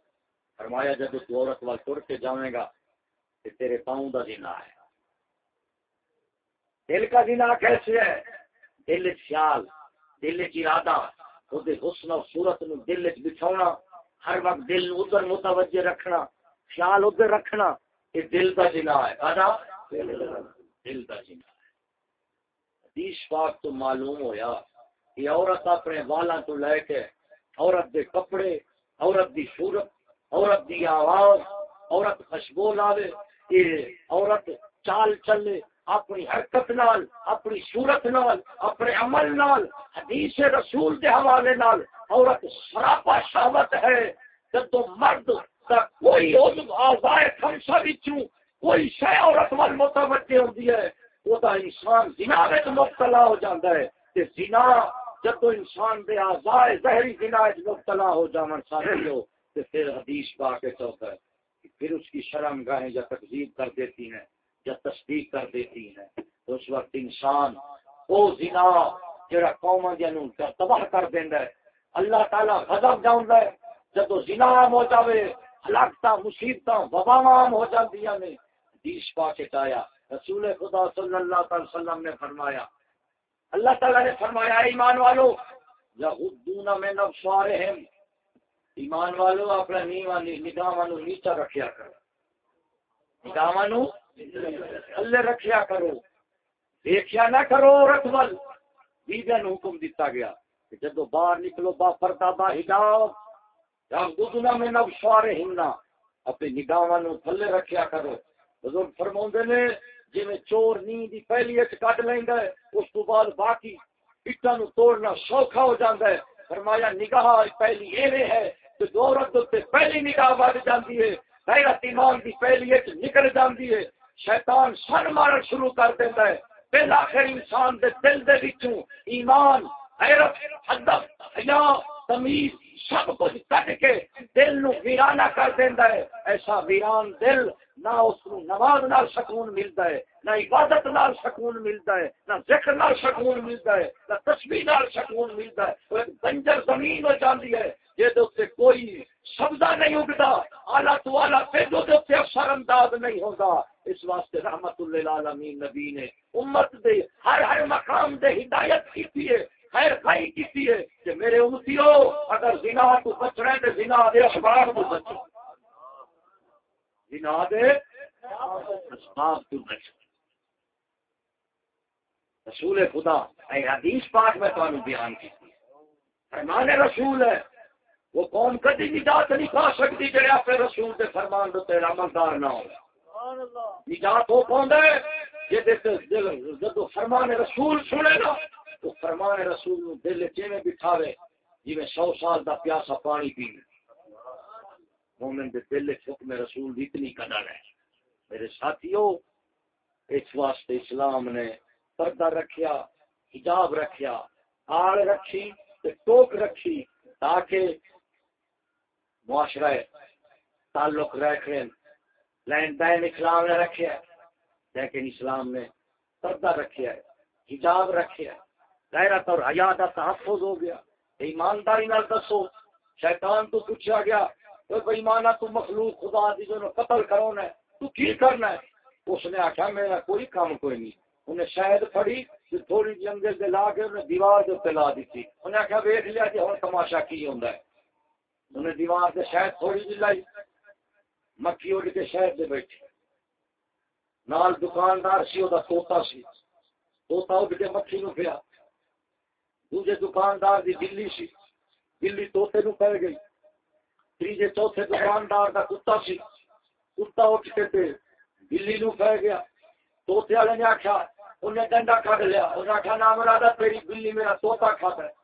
فرمایا، جب تو عورت وال تر کے جاویں گا کہ تیرے پاؤں دا زنا ہے۔ دل کا زنا کیسے ہے؟ دل خیال، دل ارادہ وہ حسن اور صورت نو دل چ بچھاؤنا ہر وقت دل ادھر متوجہ رکھنا، خیال ادھر رکھنا، یہ دل کا جنا ہے۔ دل کا جنا ہے۔ حدیث پاک تو معلوم ہویا کہ عورت اپنے والا تو لے کے عورت دے کپڑے، عورت دی صورت، عورت دی آواز، عورت خوشبو لاوے عورت چال چلے اپنی حرکت نال، اپنی صورت نال، اپنے عمل نال، حدیث رسول دے حوالے نال عورت سراپا شہوت ہے جب تو مرد تا کوئی آزائے خمسہ بچوں کوئی شے عورت وال متوجہ ہوتی ہے وہ تا انسان زنا میں مبتلا ہو جاتا ہے۔ کہ زنا جب انسان دے آزائے زہری زنا مبتلا ہو جامن ساتھی ہو تو پھر حدیث پا کے چوتا ہے پھر اس کی شرم گاہیں یا تقزیب کر دیتی ہیں۔ یا تصدیق کر دیتی ہیں۔ تو اس وقت انسان او زنا جڑا قوم جنوں تباہ کر دیندا ہے۔ اللہ تعالی غضب جاوندا ہے۔ جب زنا عام ہو جاوے، ہلاکتاں، مصیبتاں، وباواں عام ہو جاندیاں نے۔ حدیث پا کے رسول خدا صلی اللہ علیہ وسلم نے فرمایا۔ اللہ تعالیٰ نے فرمایا ایمان والو یا میں نفسوارے ہیں ایمان والو، اپنا نیوا نگاہ نیچا رکھیا کرو۔ نگاہ اللہ رکھیا کرو۔ دیکھیا نہ کرو رکھول بیبیا نو حکم دیتا گیا کہ جدو باہر نکلو با پردہ با حجاب، یا گدنا میں نفسوارے ہننا۔ اپنی نگاہ تھلے رکھیا کرو۔ بزرگ فرماؤں نے جی میں چور نیند پہلی اچ کٹ لینا ہے، اس تو بعد باقی اٹا نو توڑنا سوکھا ہو جاتا ہے۔ فرمایا، نگاہ پہلی ایویں ہے کہ عورت پہلی نگاہ بڑھ جاتی ہے، غیرت ایمان کی پہلی اچ نکل جاتی ہے۔ شیطان سن مارن شروع کر دیتا ہے۔ پہلا آخر انسان دے دل دے وچوں ایمان حدب، حیا، تمیز، سب کچھ کٹ کے دل نو ویرانہ کر دینا ہے۔ ایسا ویران دل نہ اس کو نماز نال سکون ملتا ہے، نہ عبادت نال سکون ملتا ہے، نہ ذکر نال سکون ملتا ہے، نہ تسبیح نال سکون ملتا ہے۔ وہ ایک بنجر زمین ہو جاتی ہے یہ کوئی سبزہ نہیں اگتا، آلہ تو آلہ پہ جو اثر انداز نہیں ہوگا۔ اس واسطے رحمت اللہ عالمین نبی نے امت دے، ہر ہر مقام دے ہدایت کی ہے خیر خائی کی ہے کہ میرے امتیو اگر زنا تو بچ رہے تو زنا دے اخبار تو بچو۔ زنا دے اسباب تو بچو۔ رسول خدا، اے حدیث پاک میں تو بیان کی فرمان رسول ہے وہ قوم کدی نجات نہیں پا سکتی جڑے اپنے رسول کے فرمان دے تیرا مزدار نہ ہو نجات ہو پاؤں جب فرمان رسول سنے نا تو فرمان رسول نو دل چیویں بٹھاوے جی میں سو سال دا پیاسا پانی پی مومن دے دل حکم رسول دی اتنی قدر ہے۔ میرے ساتھیو اس واسطے اسلام نے پردہ رکھیا حجاب رکھیا آڑ رکھی تے ٹوک رکھی تاکہ معاشرہ تعلق رکھیں لین بین اسلام نے رکھیا لیکن اسلام نے پردہ رکھیا ہے حجاب رکھیا ہے غیرت اور حیا کا تحفظ ہو گیا۔ ایمانداری نال دسو، شیطان تو پوچھا گیا تو بےمانا تو مخلوق خدا دی جو قتل کرونا ہے، تو کی کرنا ہے؟ اس نے آخیا میرا کوئی کام کوئی نہیں۔ انہیں شاید پڑی تھوڑی جی جنگل دے لا کے انہیں دیوار دے اتنے لا دیتی۔ انہیں آخیا ویٹ لیا جی، کہ ہوں تماشا کی ہوں انہیں دیوار دے شاید تھوڑی جی لائی، مکھی اڑ کے شہد دے بیٹھی۔ نال دکاندار سی وہ توتا سی۔ توتا اٹھ کے مکھی نو پیا۔ دوجے دکاندار دی بلی سی۔ بلی توتے نو پہ گئی۔ تیجے چوتھے دکاندار دا کتا سی۔ کتا اٹھ کے تے بلی نو پہ گیا۔ توتے والے نے آخیا انہیں ڈنڈا کھڑ لیا۔ انہیں آخیا نام رادا تیری بلی میرا توتا کھاتا ہے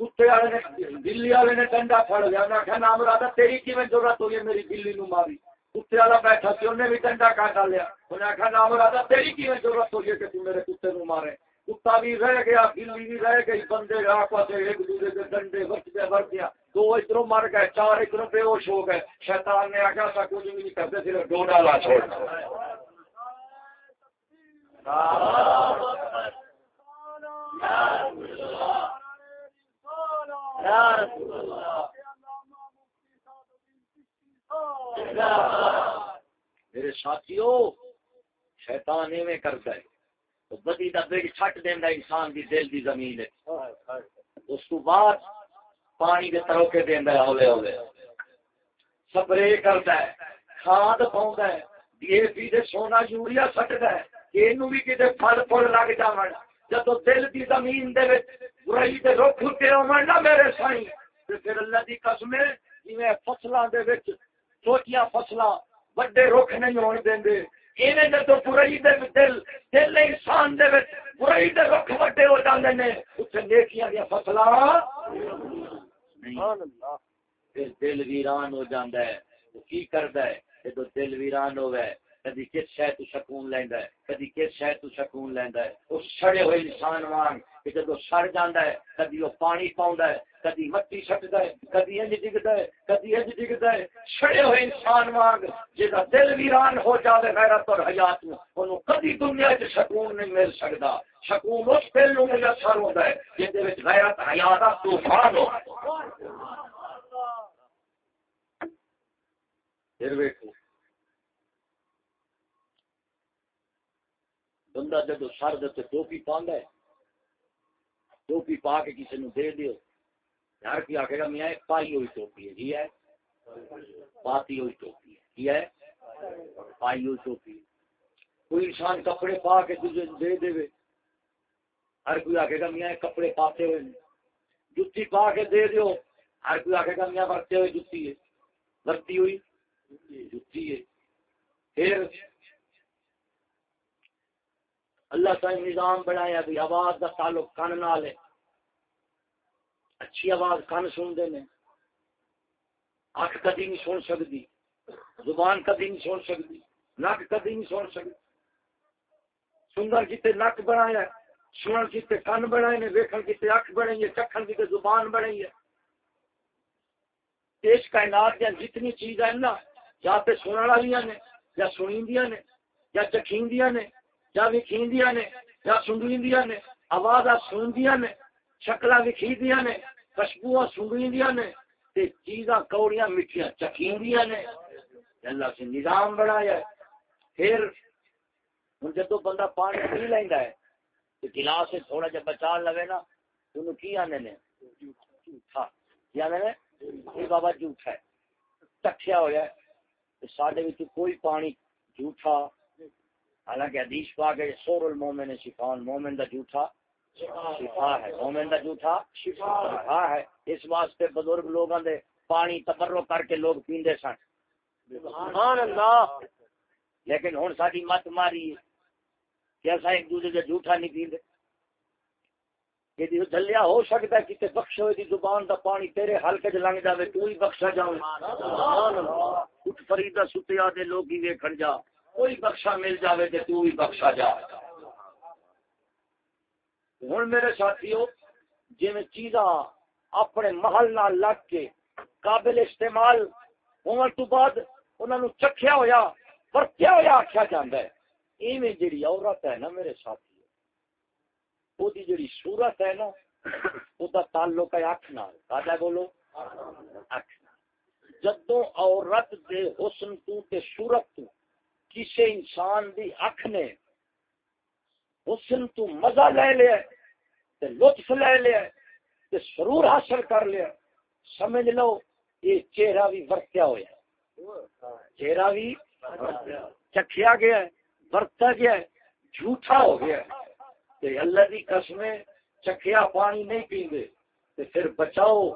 کتے والے نے بلی والے نے ڈنڈا پھڑ لیا انہیں آخیا نام رادا تیری کی میں ضرورت ہوئی ہے میری بلی نو ماری کتے والا بیٹھا سی انہیں بھی ڈنڈا کاٹ لیا انہیں آخیا نام رادا تیری کی میں ضرورت ہوئی ہے کہ تو میرے کتے نو مارے کتا بھی رہ گیا بلی بھی رہ گئی بندے آپس ایک دوسرے کے ڈنڈے بچتے بڑھ گیا دو ادھر مر گئے چار ادھر بے ہوش ہو گئے شیطان نے آگیا سا کچھ بھی نہیں کرتے صرف دو ڈالا چھوڑ میرے ساتھیوں شیطان ایویں کرتا ہے۔ بدی کا بج چھٹ دینا انسان دی دل دی زمین اس کو بعد پانی کے تروکے دینا ہے، ہولے ہولے۔ سپرے کرتا ہے، کھاد پاؤں ہے۔ ڈی اے پی دے سونا یوریا سٹتا ہے، کہ بھی کتنے پھل پھل لگ جا جب دل دی زمین دے برائی دے رخ اٹھے ہونا میرے سائی پھر اللہ دی قسمیں جی فصلوں دے چھوٹیاں فصلاں وڈے رخ نہیں ہونے دیں برائی دل دل انسان برائی دے رخ وڈے ہو اتنے نیکیاں دیا فصل دل ویران ہو جاتا ہے کی کرتا ہے؟ جب دل ویران ہوئے کدی کس شہ تو سکون لینا ہے، کدی کس شہ تو سکون لینا ہے۔ اس سڑے ہوئے انسان وانگ کہ جب سڑ جانا ہے، کدی وہ پانی پاؤں ہے، کدی مٹی سٹتا ہے، کدی انج ڈگتا ہے، کدی انج ڈگتا ہے۔ سڑے ہوئے انسان وانگ جا دل ویران ہو جائے غیرت اور حیات میں انہوں کدی دنیا چ سکون نہیں مل سکتا سکون اس دل نو میسر ہوتا ہے جہد غیرت، حیات طوفان ہو۔ پھر ویکو بندہ جب سر دے ٹوپی پاندا ہے، ٹوپی پا کے کسی نے دے دیو۔ یار کی آخے گا میاں پائی ہوئی ٹوپی ہے جی ہے۔ پاتی ہوئی ٹوپی ہے کی ہے۔ پائی ہوئی ٹوپی کوئی انسان کپڑے پا کے تجھے دے دے ہر کوئی آخے گا میاں کپڑے پاتے ہوئے جتی پا کے دے دیو۔ ہر کوئی آخے گا میاں برتے ہوئے جتی ہے۔ برتی ہوئی؟ جتی ہے۔ پھر اللہ کا نظام بنایا بھی آواز کا تعلق کن نال ہے۔ اچھی آواز کن سنتے ہیں۔ اک کدی نہیں سن سکتی۔ زبان کدی نہیں سن سکتی۔ نک کدی نہیں سن سکتی۔ سندر جیتے نک بنایا سنن کتے کن بنائے نے ویکھن کتے اکھ بنے ہے چکھن کتے زبان بنے ہے اس کائنات دیا جتنی چیز ہے نا، یا تے سنن والی نے، یا سنیندیاں نے، یا چکھیندیاں نے یا وکھیندیاں نے، یا سنگیندیاں نے، آوازاں سندیاں نے، شکلاں وکھیندیاں نے خوشبوواں سنگیندیاں نے، تے چیزاں کوڑیاں میٹھیاں چکھیندیاں نے۔ اللہ سے نظام بنایا ہے۔ پھر ہوں جدو بندہ پانی پی لینا ہے تو گلاس تھوڑا جا بچا لوے نا انہوں کی آنے نے؟ جھوٹا۔ کی آنے نے؟ یہ بابا جھوٹا ہے۔ تکھیا ہوا ہے۔ سارے کوئی پانی جھوٹا حالانکہ حدیث پا کے سور المومن شفان مومن دا جھوٹا شفا ہے مومن دا جھوٹا شفا ہے۔ اس واسطے بزرگ لوگوں دے پانی تبرو کر کے لوگ پیندے سن۔ سبحان اللہ۔ لیکن ہوں ساری مت ماری۔ کہ ایسا ایک دوسرے سے جھوٹا نہیں پیندے۔ کہ دلیا ہو سکتا ہے کہ بخش ہوئے زبان دا پانی تیرے حلقے چ لنگ جائے تو ہی بخشا جاؤ اٹھ فریدا ستیا دے لوگ ہی ویکھن جا۔ کوئی بخشا مل جاوے تے تو ہی بخشا جا۔ ہوں میرے ساتھیوں جی میں چیزاں اپنے محل نہ لگ کے قابل استعمال ہونے تو بعد انہوں نے چکھیا ہوا پرتیا ہوا آخیا جا ہے۔ ایویں جڑی عورت ہے نا میرے ساتھی وہ جڑی صورت ہے نا وہ تعلق ہے اکھ نال۔ کا بولو، اکھ جدو عورت دے حسن تو تے صورت تو کسے انسان دی اکھ نے حسن تو مزہ لے لیا تے لطف لے لیا تے سرور حاصل کر لیا سمجھ لو، یہ چہرہ بھی ورتیا ہوا چہرہ بھی چکھیا گیا ہے برتا گیا ہے، جھوٹا ہو گیا ہے۔ کہ اللہ کی قسمیں چکھیا پانی نہیں پیندے۔ تے پھر بچاؤ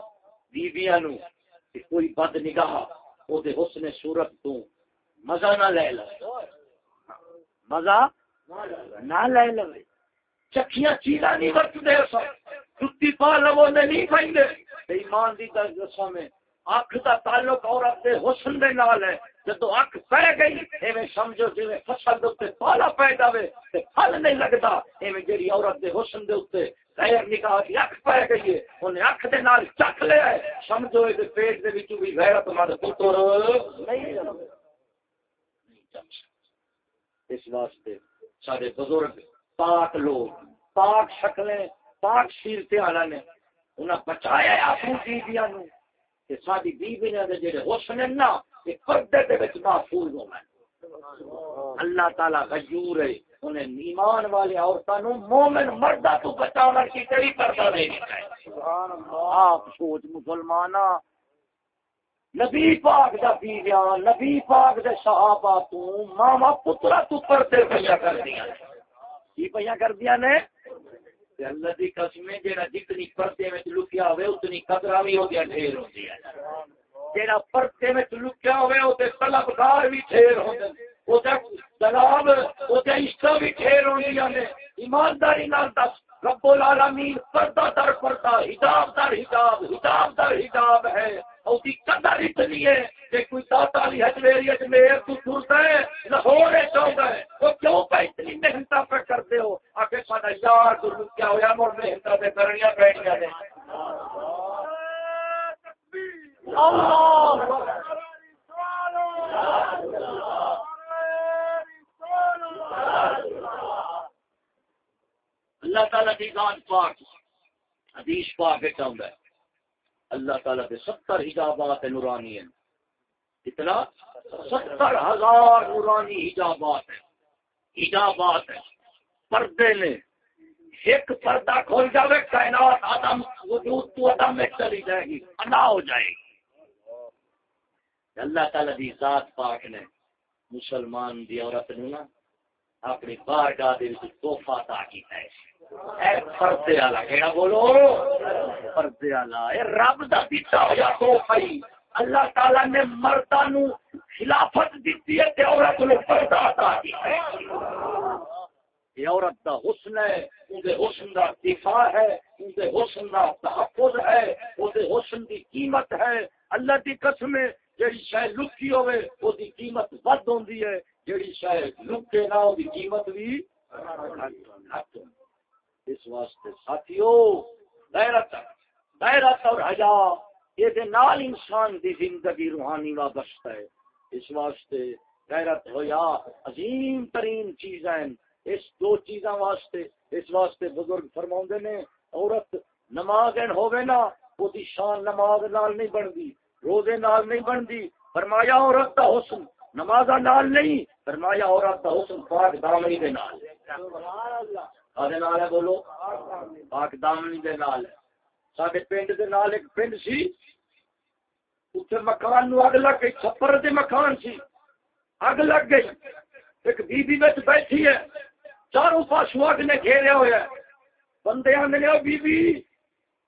بیبیاں نو، کہ کوئی بد نگاہ او دے حسن صورت تو مزہ نہ لے لے۔ مزہ نہ لے لے۔ چکھیاں چیزاں نہیں ورت دے سو جتی پا لو نے نہیں پیندے ایمان دی دساں میں۔ اکھ دا تعلق عورت دے حسن دے نال ہے۔ جدو اک پہ گئی، ایویں سمجھو جی فصل دے اوپر پالا پی جائے تو پھل نہیں لگتا ایویں جی عورت دے حسن دے اتنے غیر نکاح کی اک پی گئی ہے، انہیں اک دے نال چک لیا ہے۔ سمجھو یہ پیٹ دے وچوں بھی غیرت مند پتر۔ نہیں اس واسطے۔ سارے بزرگ پاک لوگ پاک شکلیں پاک سیرتے والا نے انہیں بچایا اپنی بیویاں نو کہ ساری بیویاں دے جڑے حسن نا محفوظ ہونا اللہ تعالی غیور ہے انہیں ایمان والے عورتوں مومن مردہ تو بچانا کی تیری پردہ نہیں آپ سوچ مسلمان نبی پاک دا بیویا نبی پاک دے صحابہ تو ماما پترا تو پردے پیا کر دیا کی پیا کر دیا نے اللہ دی قسمیں جڑا جتنی پردے میں لکیا ہوئے، اتنی قدرہ بھی ہو گیا ڈھیر ہوتی ہے جیڑا پرتے میں لکیا ہوئے ہوتے طلبگار وی بھی ٹھیر ہوتے ہوتے جناب ہوتے عشقہ بھی ٹھیر ہونی جانے ایمانداری نال دس، رب العالمین پردہ در پردہ، حجاب در حجاب حجاب در حجاب ہے۔ اور کی قدر اتنی ہے کہ کوئی داتا لی حجویری اجمیر تو ہے، لاہور چاہتا ہے۔ وہ کیوں پہ اتنی محنتہ پہ کرتے ہو؟ یار تو لکیا ہویا پہ کرنیا بیٹھیا اللہ تعالیٰ کی ذات پاک، حدیث پاک چاہتا ہے۔ اللہ تعالیٰ کے ستر حجابات نورانی ہیں۔ کتنا؟ ستر ہزار نورانی حجابات ہیں۔ حجابات ہیں۔ پردے نے ایک پردہ کھول جائے کائنات آدم وجود تو آدم میں چلی جائے گی، انا ہو جائے گی۔ اللہ تعالی دی ذات پاک نے مسلمان دی عورت نو نا اپنی بارگاہ دے وچ تحفہ عطا کیتا ہے۔ اے والا کیڑا بولو؟ فرد والا، اے رب دا دتا ہویا تحفہ اللہ تعالی نے مرداں نو خلافت دتی ہے تے عورت نو پردہ عطا کیتا ہے۔ یہ عورت دا حسن ہے اندے حسن دا دفاع ہے اندے حسن دا تحفظ ہے اندے حسن دی قیمت ہے۔ اللہ دی قسم ہے جیڑی شاید لکی ہوئے وہ دی قیمت ود ہوندی ہے جیڑی شاید لکے نہ ہو دی قیمت بھی اس واسطے ساتھیو، غیرت غیرت اور حیا، یہ نال انسان دی زندگی روحانی وابستہ ہے۔ اس واسطے غیرت ہو یا عظیم ترین چیز ہیں۔ اس دو چیزاں واسطے، اس واسطے بزرگ فرماؤں نے، عورت نماز ہوگے نا، وہ شان نماز نال نہیں بنتی، روزے نال نہیں بنتی۔ فرمایا عورت کا حسن نماز نال نہیں، فرمایا عورت کا حسن پاک دامنی دے نال۔ سبحان اللہ۔ ہے نال ہے بولو۔ پاک دامنی دے نال ہے۔ سارے پنڈ دے نال ایک پنڈ سی۔ اتنے مکان نو اگ لگ گئی، چھپر دے مکان سی۔ اگ لگ گئی۔ ایک بی بی بچ بیٹھی ہے۔ چاروں پاسوں اگ نے گھیریا گھیرے ہوئے بندے آدھے بی بی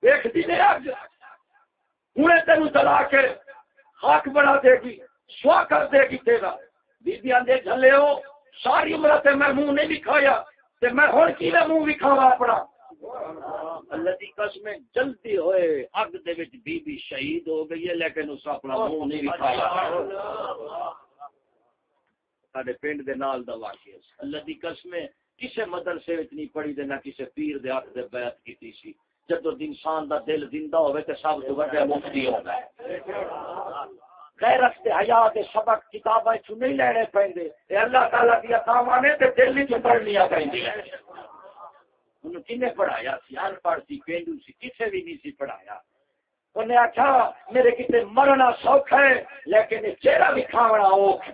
دیکھتی نے اگ؟ ہوں تین چلا کے ہاک بنا دے گی سوا کر دے گی تیرا۔ بیبی آدھے جلے ہو، ساری عمر تے میں منہ نہیں دکھایا۔ تے میں ہوں کی منہ دکھاوا اپنا۔ اللہ کی قسم جلدی ہوئے، اگ دے وچ بی بی شہید ہو گئی ہے، لیکن اس اپنا منہ نہیں دکھایا سارے پنڈ دے نال دا واقعہ اللہ کی قسم کسے مدرسے وچ نہیں پڑھی دے نہ کسے پیر دے ہاتھ دے بیعت کیتی سی۔ جب انسان دا دل زندہ ہوئے تو سب تو بڑے مفتی ہوتا ہے۔ غیرت حیا دے سبق کتاباں چ نہیں لینے پیندے اے اللہ تعالی دی عطاواں نے تے دل وچ پڑھنیاں پیندیاں انہوں کنے پڑھایا سی؟ ان پڑھ سی، پینڈو سی، کسے بھی نہیں سی پڑھایا۔ انہیں آخیا میرے کتے مرنا سوکھ ہے، لیکن چہرہ بھی کھاونا اوکھ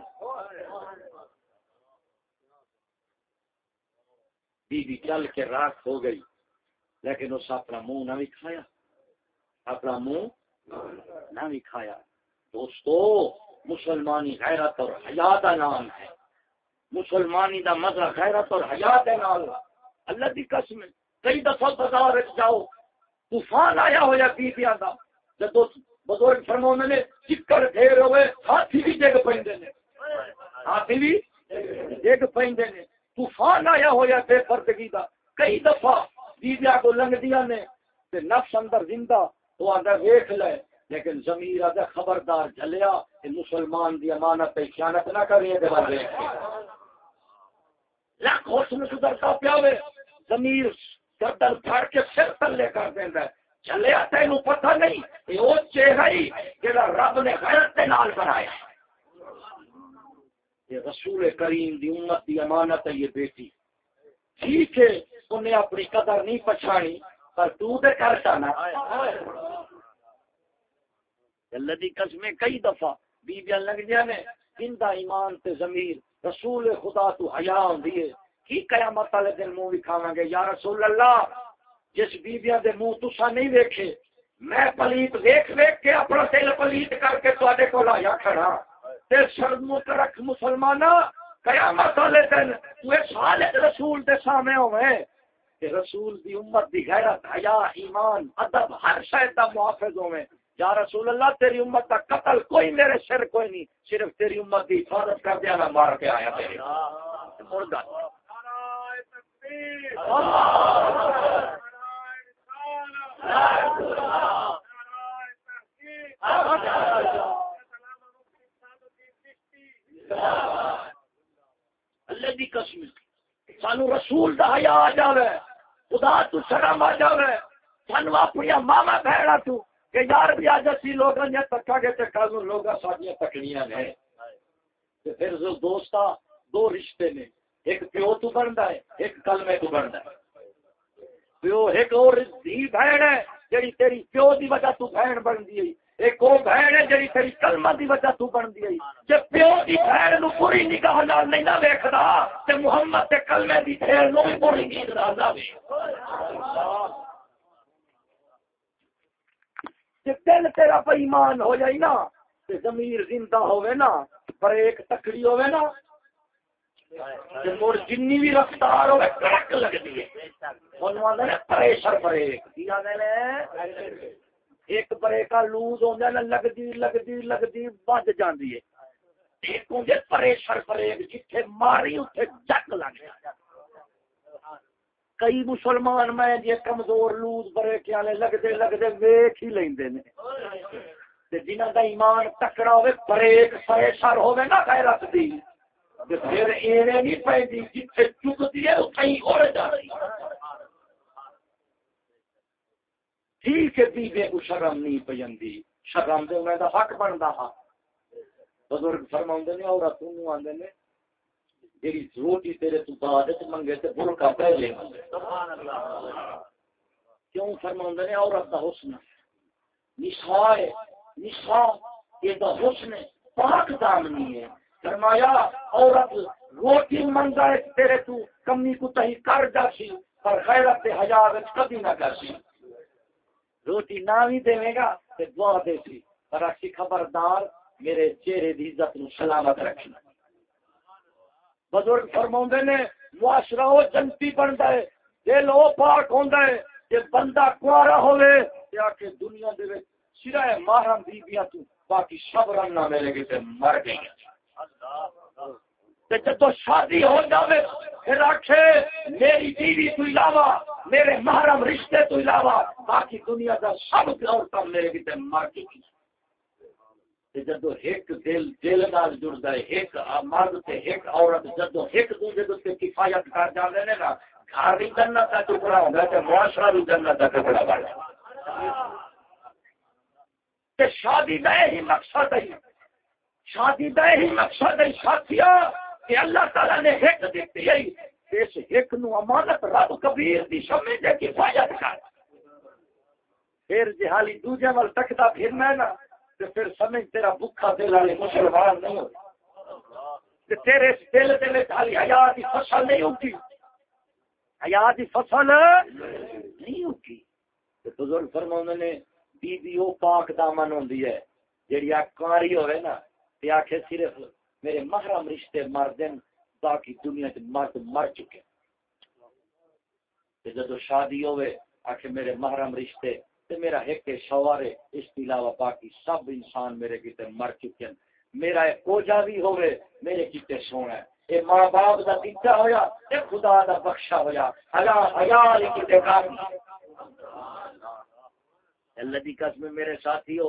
بی بی چل کے راک ہو گئی، لیکن اس اپنا منہ نہ بھی کھایا۔ اپنا منہ نہ بھی کھایا۔ دوستو مسلمانی غیرت اور حیات نام ہے۔ مسلمانی دا مزہ غیرت اور حیات ہے نام اللہ کی قسم کئی دفعہ بازار جاؤ، طوفان آیا ہوا بیبیاں کا جب بزرگ فرمو نے چکر ڈھیر ہوئے، ہاتھی بھی ڈگ پہ ہاتھی بھی ڈگ پہ طوفان آیا ہوا بے پردگی کا کئی دفعہ بیبیا کو لنگ دیا نے۔ تے نفس اندر زندہ، تو آدھا ویخ لے۔ لیکن زمیر آدھا خبردار جلیا کہ مسلمان دی امانت پہ خیانت نہ کریے دے بار لاکھ حسن سدرتا پیا ہوئے۔ زمیر گردن پھاڑ کے سر تلے کر دیندا ہے۔ چلیا تینو پتہ نہیں یہ وہ چہرہ ہی جڑا رب نے غیرت دے نال بنایا یہ رسول کریم دی امت دی امانت ہے یہ بیٹی۔ ٹھیک ہے، انہیں اپنی قدر نہیں پچھانی، پر تو دے کرتا نا اللہ دی قسمیں کئی دفعہ بیبیاں لگ جانے نے زندہ ایمان تے ضمیر رسول خدا تو حیا ہوندی ہے کی قیامت والے دن منہ وکھاواں گے؟ یا رسول اللہ، جس بیبیاں دے منہ تسا نہیں ویکھے، میں پلیت ویکھ ویکھ کے اپنا دل پلیت کر کے تواڈے کول آیا کھڑا۔ تے شرم رکھ مسلماناں قیامت والے دن تو سال رسول دے سامنے ہوئے۔ کہ رسول دی امت دی غیرت حیا ایمان، ادب، ہر شاید دا محافظ ہوئے۔ یا رسول اللہ، تیری امت کا قتل کوئی میرے سر کوئی نہیں، صرف تیری امت دی حفاظت کر دیا، میں مار کے آیا تیری اللہ دی قسم سانو رسول دا حیا آ جاوے، خدا تو شرم آ جاوے، سانو اپنی ماما بہنا تو کہ یار بھی آج اسی لوگ نے تکا کے تے کل لوگ ساڈیاں تکڑیاں نے۔ تے پھر جو دوستا دو رشتے نے، ایک پیو تو بندا ہے، ایک کلمے تو بندا ہے۔ پیو ایک اور دی بہن ہے، جڑی تیری پیو دی وجہ تو بہن بن دی ایک وہ بہن ہے جی تیری کلمہ دی وجہ تو بن دی جب پیو دی بہن نو پوری نگاہ نال نہیں نہ ویکھدا، تے محمد تے کلمے دی بہن نو بھی پوری نگاہ نال جب دل تیرا ایمان ہو جائے نا تے ضمیر زندہ ہوے نا پر ایک تکڑی ہوے نا مور جنی بھی رفتار نے پریشر بریک۔ کی آندے نے ایک بریکا لوز ہو جائے لگتی لگتی ایک ہوں پریشر بریک جتھے ماری اتنے جگ لگ کئی مسلمان میں جی کمزور لوز برے بریک والے لگتے لگتے ویک ہی لیندے نے۔ جنہ کا ایمان تکڑا ہوئے، بریک پریشر ہوئے نا غیرت دی۔ پھر ایویں نہیں پی جتھے چکتی ہے اتنے ہی اڑ جا رہی ٹھیک ہے بیوے کو شرم نہیں پی شرم دے انہیں دا حق بنتا ہا۔ بزرگ فرما نے، عورت آدھے نے جی روٹی تیرے تو بعد منگے تے برقع پہلے منگے۔ کیوں فرما نے؟ عورت دا حسن نسا ہے۔ نسا یہ دا حسن پاک دامنی ہے۔ فرمایا، عورت روٹی منگا ہے، تیرے تو کمی کو تہی کر جاسی پر غیرت تے حیا کبھی نہ کرسی روٹی نہ بھی دے گا تو دعا دے سی۔ پر اچھی خبردار، میرے چہرے دی عزت نو سلامت رکھنا۔ بزرگ فرما نے، معاشرہ وہ جنتی بنتا ہے۔ دل وہ پاک ہوندا ہے کہ بندہ کوارا ہوئے یا کہ دنیا دے وچ سرائے محرم بیبیاں تو، باقی سب رنگ نہ ملے گی تے مر گئی تے جدو شادی ہو جاوے، پھر آکھے، میری بیوی تو علاوہ، میرے محرم رشتے تو علاوہ، باقی دنیا کا سب عورتیں میرے بھی مر چکی جدو ایک دل دل نال جڑتا ہے، ایک مرد تے ایک عورت، جدو ایک دوسرے دوسرے کفایت کر جاتے ہیں نا، گھر بھی جنت کا ٹکڑا ہوگا تو معاشرہ بھی جنت کا ٹکڑا بن شادی کا ہی مقصد ہے۔ شادی کا ہی مقصد ہے ساتھیا کہ اللہ تعالیٰ نے ایک دیتے اس ایک نو امانت رب کبیر دی سمجھے کی فائدہ کر۔ پھر جی حالی دوجے وال تکتا پھرنا ہے نا۔ تو پھر سمجھ تیرا بکھا دل والے مسلمان نہیں ہوتا تیرے دل دل حالی حیا کی فصل نہیں ہوتی حیا کی فصل نہیں ہوتی بزرگ فرما نے بی بی او پاک دامن ہوندی ہے۔ جیڑی کاری ہوئے نا، تے آکھے صرف میرے محرم رشتے مردن باقی دنیا سے مرد مر چکے جدو شادی ہوئے آخر میرے محرم رشتے تے میرا ایک شوار اس کے علاوہ باقی سب انسان میرے کتے مر چکے ہیں۔ میرا ایک کوجا بھی ہوئے، میرے کتے سونا ہے۔ اے ماں باپ دا دیتا ہویا، اے خدا دا بخشا ہویا۔ حیا حیا کتے کافی۔ اللہ دی قسم میرے ساتھیو،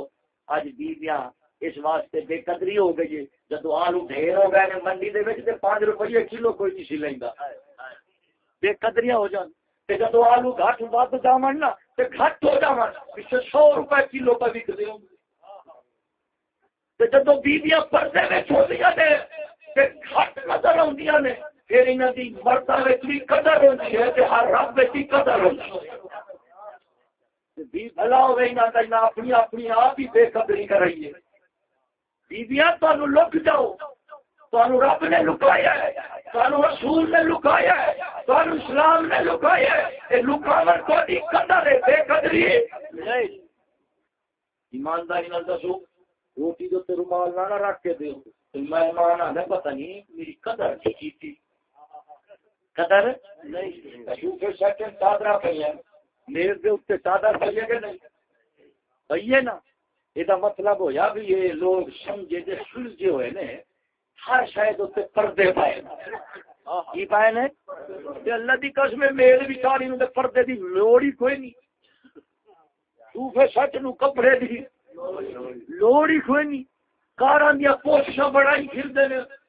آج بیویاں اس واسطے بے قدری ہو گئی ہے۔ جدو آلو ڈھیر ہو گئے منڈی دے وچ تے 5 روپے کلو کوئی نہیں سی لیندا۔ بے قدریاں ہو جان۔ تے جدو آلو گھٹ ود جاون نا تے گھٹ ہو جاون پچھے 100 روپے کلو پہ وکدے ہوں تے جدو بیبییاں پردے وچ ہوندیاں نے، تے گھٹ نظر اوندیاں نے، پھر انہاں دی مرداں وچ بھی قدر ہوندی ہے تے ہر رب وچ بھی قدر ہوندی ہے۔ بھی بھلا ہوئے انہاں دا اپنی اپنی آپ ہی بے قدری کر رہی ہے لک جاؤ۔ تمہیں رب نے لکایا ہے رسول نے لکایا ہے۔ تمہیں اسلام نے لکایا ہے یہ لکاون کو قدر ہے بے قدری ہے۔ ایمانداری نال دسو روٹی جو تے رومال نہ رکھ کے دیو۔ مہمان آنے پتہ نہیں میری قدر کی تھی قدر؟ نہیں۔ کیونکہ سیکنڈ چادر پہ ہے میرے دے اتنے چادر پہ ہے کہ نہیں؟ پہ نا۔ یہ مطلب ہوا بھی یہ لوگ سمجھے جی سلجھے ہوئے نے ہر شاید اتنے پردے پائے۔ کی پائے نے اللہ قسم میل بھی ساری پردے لوڑ ہی کوئی نہیں سوفے سچ نو کپڑے دی لوڑ ہی کوئی نہیں بڑائی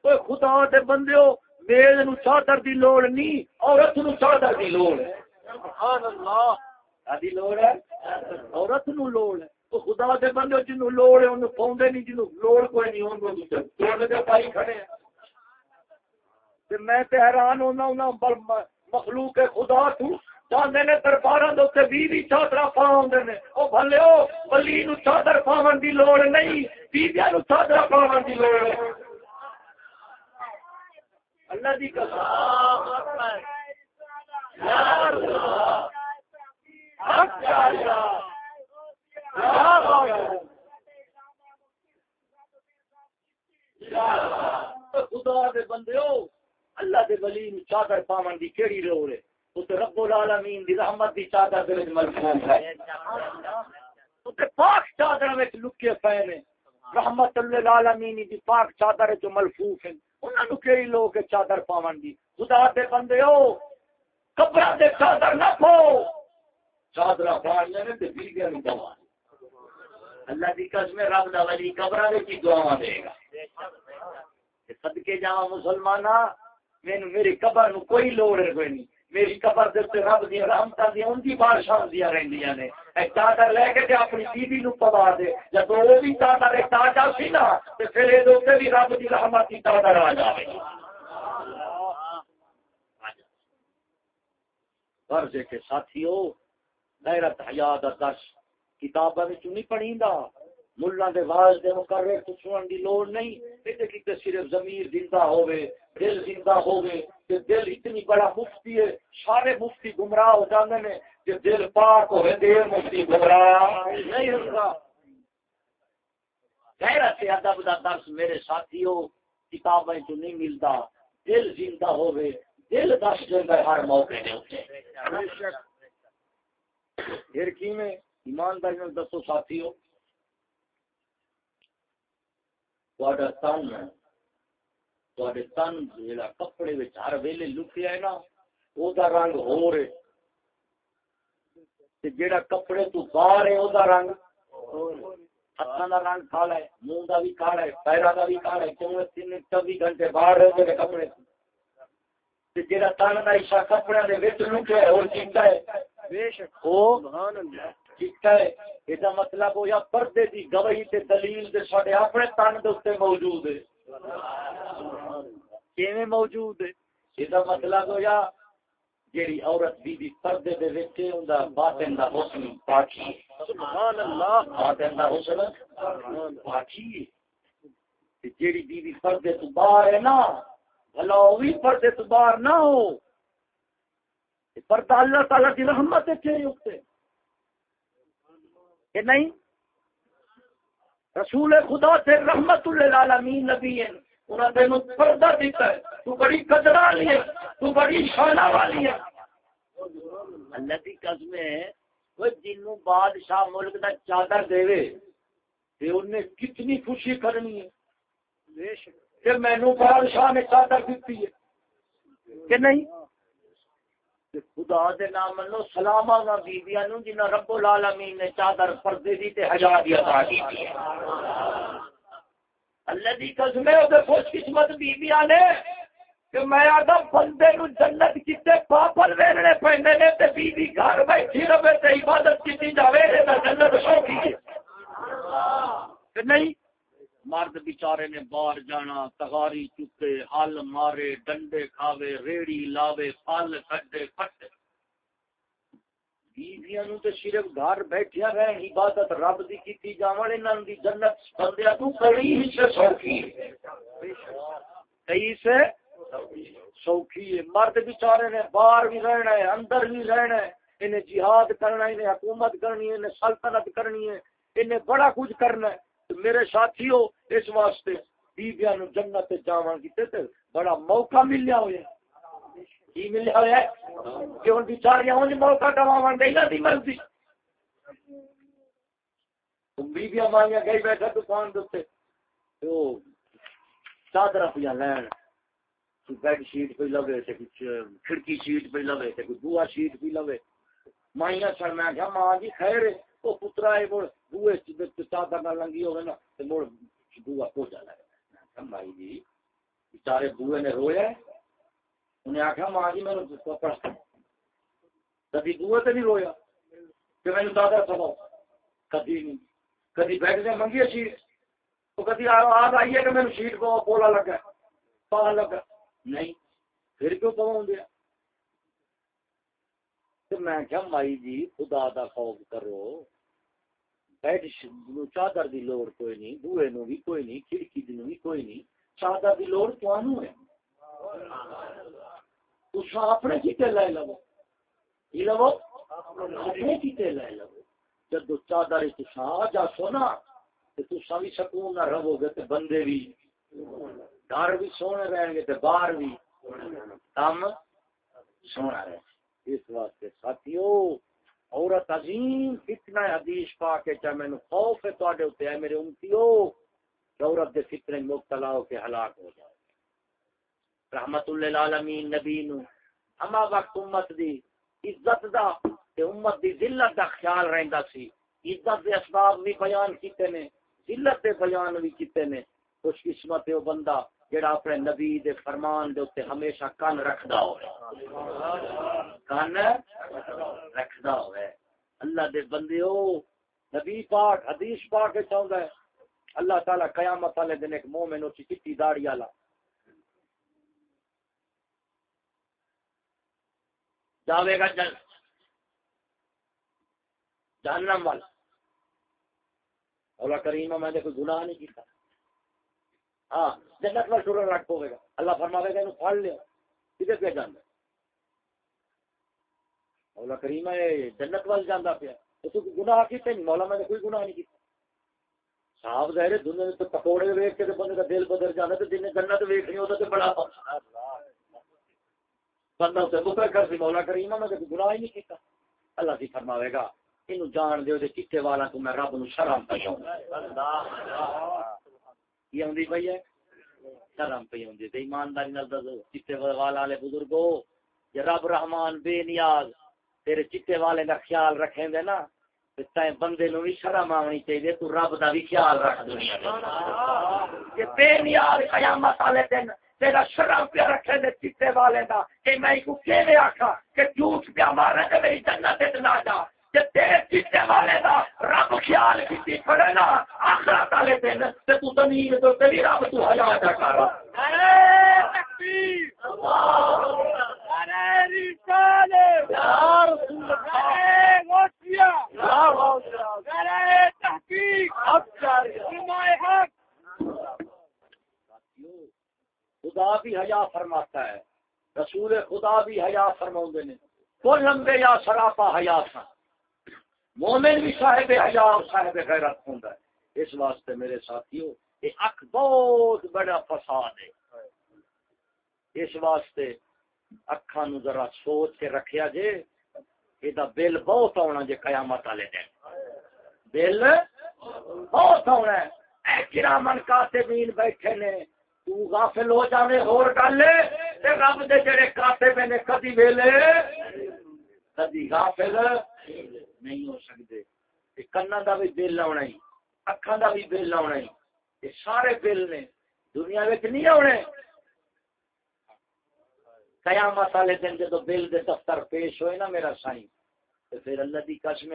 خدا دے بندے میل نو چادر دی لوڑ نہیں عورت نو چادر دی لوڑ۔ ہے سبحان اللہ لوڑ ہے؟ عورت نو لوڑ ہے۔ خدا دے بندے جنوں لوڑ ہے، انہوں پاؤندے نہیں جنوں لوڑ کوئی نہیں انہوں توڑنے دے پائی کھڑے ہیں۔ تے میں تے حیران ہونا ہونا مخلوق خدا تو چاندے نے درباراں دے اوتے 20 20 چادر پاوندے نے۔ او بھلے ولی نو چادر پاون دی لوڑ نہیں بیبیاں نو چادر پاون دی لوڑ ہے۔ اللہ دی قسم۔ یا اللہ، حق اللہ خدا دے بندے ہو اللہ دے ولی نو چادر پاون دی کیڑی لوڑ ہے؟ اس رب العالمین دی رحمت دی چادر دے وچ مرفوع ہے۔ او تے پاک چادر وچ لکے پے نے۔ رحمت للعالمین دی پاک چادر جو ملفوف ہیں۔ انہاں نو کیڑی لوگ چادر پاون دی؟ خدا دے بندے ہو قبراں دے چادر نہ پو چادر پاویں نے تے بیگے نو پاویں اللہ دی قسم رب دا ولی قبراں وچ ہی دعاواں دے گا۔ صدقے جاواں مسلماناں مینوں میری قبر نو کوئی لوڑ کوئی نہیں میری قبر دے تے رب دی رحمتاں دی اون دی بارشاں دی رہندیاں نے۔ اے چادر لے کے تے اپنی بیوی نو پوا دے۔ جب وہ بھی چادر تازہ سی نا تو پھر اے یہ بھی رب کی رحمت کی چادر آ جائے فرض کے ساتھیو، غیرت حیا دا درس کتاباں وچ نہیں پڑھی دا ملا دے واز دے مقرر تو سنن دی لوڑ نہیں۔ تے کہ صرف ضمیر زندہ ہوے دل زندہ ہوے کہ دل اتنی بڑا مفتی ہے، سارے مفتی گمراہ ہو جاندے نے کہ دل پاک ہوے دے مفتی گمراہ نہیں ہوندا غیرت سے ادب دا درس میرے ساتھیو کتاباں وچ نہیں ملدا دل زندہ ہوے دل دس جائے ہر موقع دے اوتے پھر کی میں ایمانداری میں دسو ساتھی ہو تن تن جا کپڑے ہر ویلے لکیا ہے نا وہ رنگ ہو رہے جیڑا کپڑے تو باہر ہے وہ رنگ رنگ کالا ہے منہ کا بھی کالا ہے پیروں کا بھی کالا ہے کیوں تین چوبی گھنٹے باہر رہتے کپڑے جڑا تن کا حصہ کپڑے دے وچ ہے اور چیتا ہے بے شک او سبحان اللہ چیتا ہے یہ مطلب ہو یا پردے دی گواہی تے دلیل دے ساڈے اپنے تن دے موجود ہے۔ کیویں موجود ہے؟ یہ مطلب ہو یا جیڑی عورت بی بی پردے دے وچ ہوندا باطن دا حسن پاکی سبحان اللہ۔ باطن دا حسن پاکی جیڑی بی بی پردے تو باہر ہے نا بھلا وہ بھی پردے تو باہر نہ ہو۔ پردہ اللہ تعالیٰ کی رحمت ہے اٹھتے کہ نہیں؟ رسول خدا سے رحمت العالمین نبی ہے۔ انہوں نے پردہ دیتا ہے۔ تو بڑی قدر والی ہے۔ تو بڑی شانہ والی ہے۔ اللہ کی قسم ہے وہ جنوں بادشاہ ملک کا چادر دے تے انہیں کتنی خوشی کرنی ہے۔ بے شک۔ کہ بادشاہ نے چادر دیتی ہے۔ کہ نہیں؟ خدا دے نام منو سلاما نا بیبیاں نو جنہ رب العالمین نے چادر پردے دی تے ہزار دی عطا کی اللہ دی قسم ہے او خوش قسمت بیبیاں نے کہ میں آدھا بندے نو جنت کتے پاپل ویلنے پیندے نے تے بیوی گھر بیٹھی رہے تے عبادت کیتی جاوے تے جنت شوقی ہے۔ کہ نہیں؟ مرد بیچارے نے باہر جانا، تغاری چکے ہل مارے، ڈنڈے کھاوے ریڑی لاوے پل کڈے پٹے بیویاں نو تے صرف گھر بیٹھیا رہن، عبادت رب دی کیتی جاون، انہاں دی جنت بندیاں تو کئی حصے سوکھی کئی سے؟ سوکھی ہے۔ مرد بیچارے نے باہر بھی رہنا ہے، اندر بھی رہنا ہے۔ انہیں جہاد کرنا ہے، انہیں حکومت کرنی ہے، انہیں سلطنت کرنی ہے۔ انہیں بڑا کچھ کرنا ہے۔ میرے ساتھی ہو اس واسطے بیبیا نو جنت جاون کیتے تے بڑا موقع ملیا ہوا کی ملیا ہوا کہ ہن بیچاریاں ہن موقع گواون دے نہ دی مرضی۔ بیبیا گئی بیٹھا دکان دے تو چادر پیا لین بیڈ شیٹ پہ لوے تے کچھ کھڑکی شیٹ پہ لوے تے، کوئی بوا شیٹ پہ لوے۔ مائیاں چل میں کہا ماں جی خیر وہ پترا ہے بوئے چادر نہ لنگی ہوگی نا، تو مڑ بوا کو جانا بھائی جی بچارے بوئے نے رویا انہیں آخیا ماں جی میں کپڑا کدی بوئے تو نہیں رویا کہ میں دادا سبو کدی نہیں۔ کدی بیٹھ نے منگی شیٹ تو کدی آج آئیے کہ میرے شیٹ کو بولا لگا پا لگا۔ نہیں، پھر کیوں پواؤں دیا؟ میں کیا مائی جی خدا دا خوف کرو۔ بیڈ چادر دی لوڑ کوئی نہیں بوئے نو بھی کوئی نہیں کھڑکی دی نو بھی کوئی نہیں چادر دی لوڑ توانو ہے تسا اپنے کیتے لے لو یہ لو اپنے کیتے لے لو جب چادر تسا آ جا سونا تو تسا بھی سکون نہ رہو گے تے بندے بھی گھر بھی سونے رہیں گے تے باہر بھی کم سونا رہے اس واسطے ساتھیوں عورت عظیم فتنہ حدیث پا کے چاہے میں خوف ہے تواڈے اوتے ہے میرے امتیو، کہ عورت دے فتنے مبتلا ہو کے ہلاک ہو جائے۔ رحمت للعالمین نبی نو اما وقت امت دی عزت دا تے امت دی ذلت دا خیال رہندا سی۔ عزت دے اسباب بھی بیان کیتے نے، ذلت دے بیان بھی کیتے نے۔ خوش قسمت ہے وہ بندہ۔ جڑا اپنے نبی دے فرمان دے اوتے ہمیشہ کان رکھدا ہوے کان رکھدا ہوے اللہ دے بندے ہو نبی پاک، حدیث پاک چاہتا ہے۔ اللہ تعالی قیامت والے دن ایک مومن اچھی چٹی داڑی والا۔ جاوے گا جن، جہنم والا۔ اولا کریم، میں نے کوئی گناہ نہیں کیتا۔ ہاں جنت وال ٹور رکھ پوے گا اللہ فرماوے گا پڑھ لیا۔ کدھر پہ جانا مولا کریم جنت وال جانا پیا۔ تو گناہ کیتے نہیں، مولا میں نے کوئی گناہ نہیں کیتا۔ صاحب ظاہر دنیا تو پکوڑے ویک کے بندے کا دل بدل جانا تو جن جنت ویکنی ہوتا تو بڑا بندہ اسے بکر کر سی مولا کریم میں تو گناہ ہی نہیں کیتا۔ اللہ سی فرماوے گا اینو جان دیو دے چٹے والا تو میں رب نو شرم پہ ہوں یہ ہوندی ہے؟ شرم پہ ہوندی تے ایمانداری نال دسو چٹے والے بزرگو یہ رب رحمان بے نیاز تیرے چٹے والے کا خیال رکھیں دے نا بندے نو بھی شرم آنی چاہیے تو رب دا بھی خیال رکھ دنیا بے نیاز قیامت والے دن تیرا شرم پہ رکھے دے والے دا، کہ میں کو کیویں آکھا کہ جھوٹ پہ مارے تے میری جنت تے نہ جا۔ کہ تیرے چیتے والے دا رب خیال کیتی پڑے نا آخرت والے دن تے تو زمین تو تیری رب تو حیا کر۔ تکبیر۔ اللہ خدا بھی حیا فرماتا ہے۔ رسول خدا بھی حیا فرما نے۔ کو لمبے یا سراپا حیا تھا۔ مومن بھی صاحب حیا اور صاحب غیرت ہوں اس واسطے میرے ساتھیوں یہ اک بہت بڑا فساد ہے۔ اس واسطے اکھا نو ذرا سوچ کے رکھیا جے یہ بل بہت آنا جے قیامت والے دن۔ بل بہت آنا ہے۔ اے کرامن کاتبین بیٹھے نے، تو غافل ہو جاوے اور گل تے رب دے جڑے کاتب نے، کدی ویلے کدی غافل نہیں ہو سکدے تے کنا دا بھی بل آنا ہی، اکھاں دا بھی بل آنا ہی۔ یہ سارے بل نے دنیا وچ نہیں آنے قیامت والے دن جدو بل دے دفتر پیش ہوئے نا میرا سائیں، تو پھر اللہ دی قسم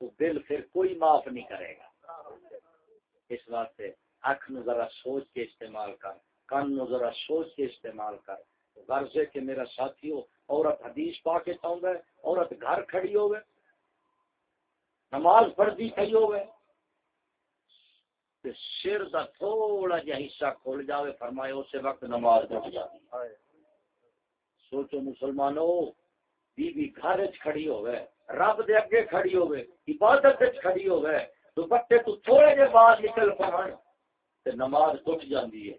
وہ بل پھر کوئی معاف نہیں کرے گا۔ اس واسطے اکھ نو ذرا سوچ کے استعمال کر، کان نو ذرا سوچ کے استعمال کر۔ غرض ہے کہ میرا ساتھی ہو عورت حدیث پا کے چاہتا ہے عورت گھر کھڑی ہوئے نماز پڑھتی کھڑی ہوئے سر کا تھوڑا جا حصہ کھول جاوے فرمائے اسی وقت نماز اٹھ جاتی۔ سوچو مسلمانوں بی بی گھر کھڑی ہوئے رب دے اگے کھڑی ہوئے عبادت کھڑی ہوئے دوپٹے تو تھوڑے جے بعد نکل پہن تے نماز ٹوٹ جاندی ہے۔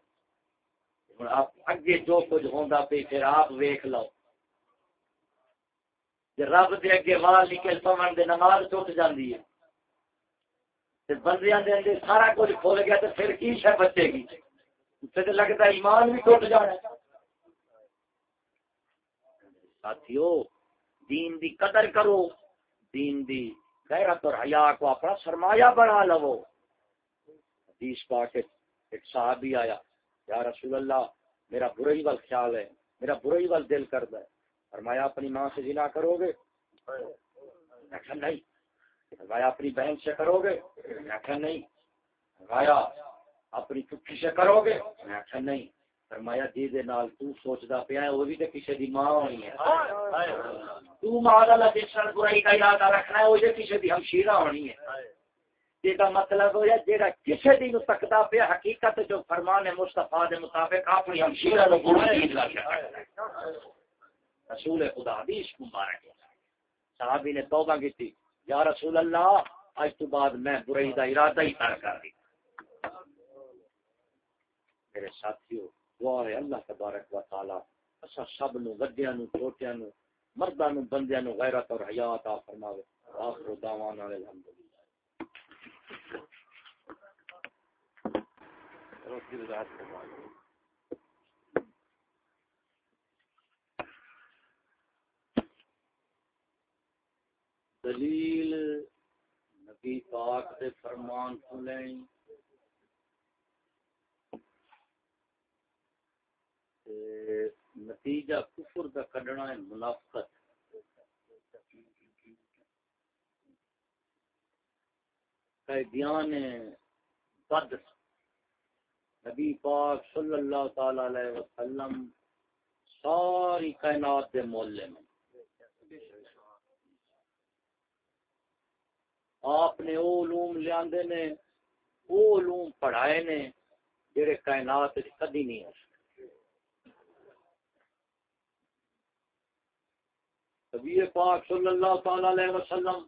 ہن اگے جو کچھ ہوندا پے پھر آپ ویکھ لو۔ رب دے اگے وال نکل پہن دے نماز ٹوٹ جاندی ہے۔ تے بندیاں دے اندر سارا کچھ کھول گیا تے پھر کی شے بچے گی؟ تے لگتا ایمان بھی ٹوٹ جانا ہے۔ ساتھیو، دین دی قدر کرو۔ دین دی غیرت اور حیا کو اپنا سرمایہ بنا لو۔ حدیث پاک ایک صحابی آیا، یا رسول اللہ، میرا برائی وال خیال ہے، میرا برائی وال دل کرتا ہے۔ فرمایا، اپنی ماں سے جنا کرو گے؟ نہیں۔ فرمایا، اپنی بہن سے کرو گے؟ نہیں۔ فرمایا، اپنی چکی سے کرو گے؟ نہیں۔ فرمایا جی دے نال تو سوچدا پیا ہے، وہ بھی تے کسے دی ماں ہونی ہے۔ تو ماں دا جسن برائی کا ارادہ رکھنا ہے، وہ جے کسے دی ہمشیرہ ہونی ہے۔ یہ کا مطلب ہو یا جیڑا کسے دی نو تکدا پیا، حقیقت جو فرمان مصطفی دے مطابق، اپنی ہمشیرہ نو گناہ نہیں لگا رسول خدا بھی حدیث مبارک صحابی نے توبہ کی تھی یا رسول اللہ، آج تو بعد میں برائی دا ارادہ ہی ترک کر دی میرے ساتھیوں دعا ہے اللہ تبارک و تعالی، اسا سب نو وڈیاں نو چھوٹیاں نو، مرداں نو، بندیاں نو غیرت اور حیا عطا فرماوے۔ آخر دعوانا الحمدللہ۔ روز کی رضا دلیل نبی پاک دے فرمان تو سنیں نتیجہ کفر کا کڈنا ہے منافقت۔ قیدیان بدر۔ نبی پاک صلی اللہ تعالی علیہ وسلم ساری کائنات دے مولے میں۔ آپ نے او علوم لیاندے نے او علوم پڑھائے نے جڑے کائنات کدی نہیں ہو سکتے نبی پاک صلی اللہ تعالی علیہ وسلم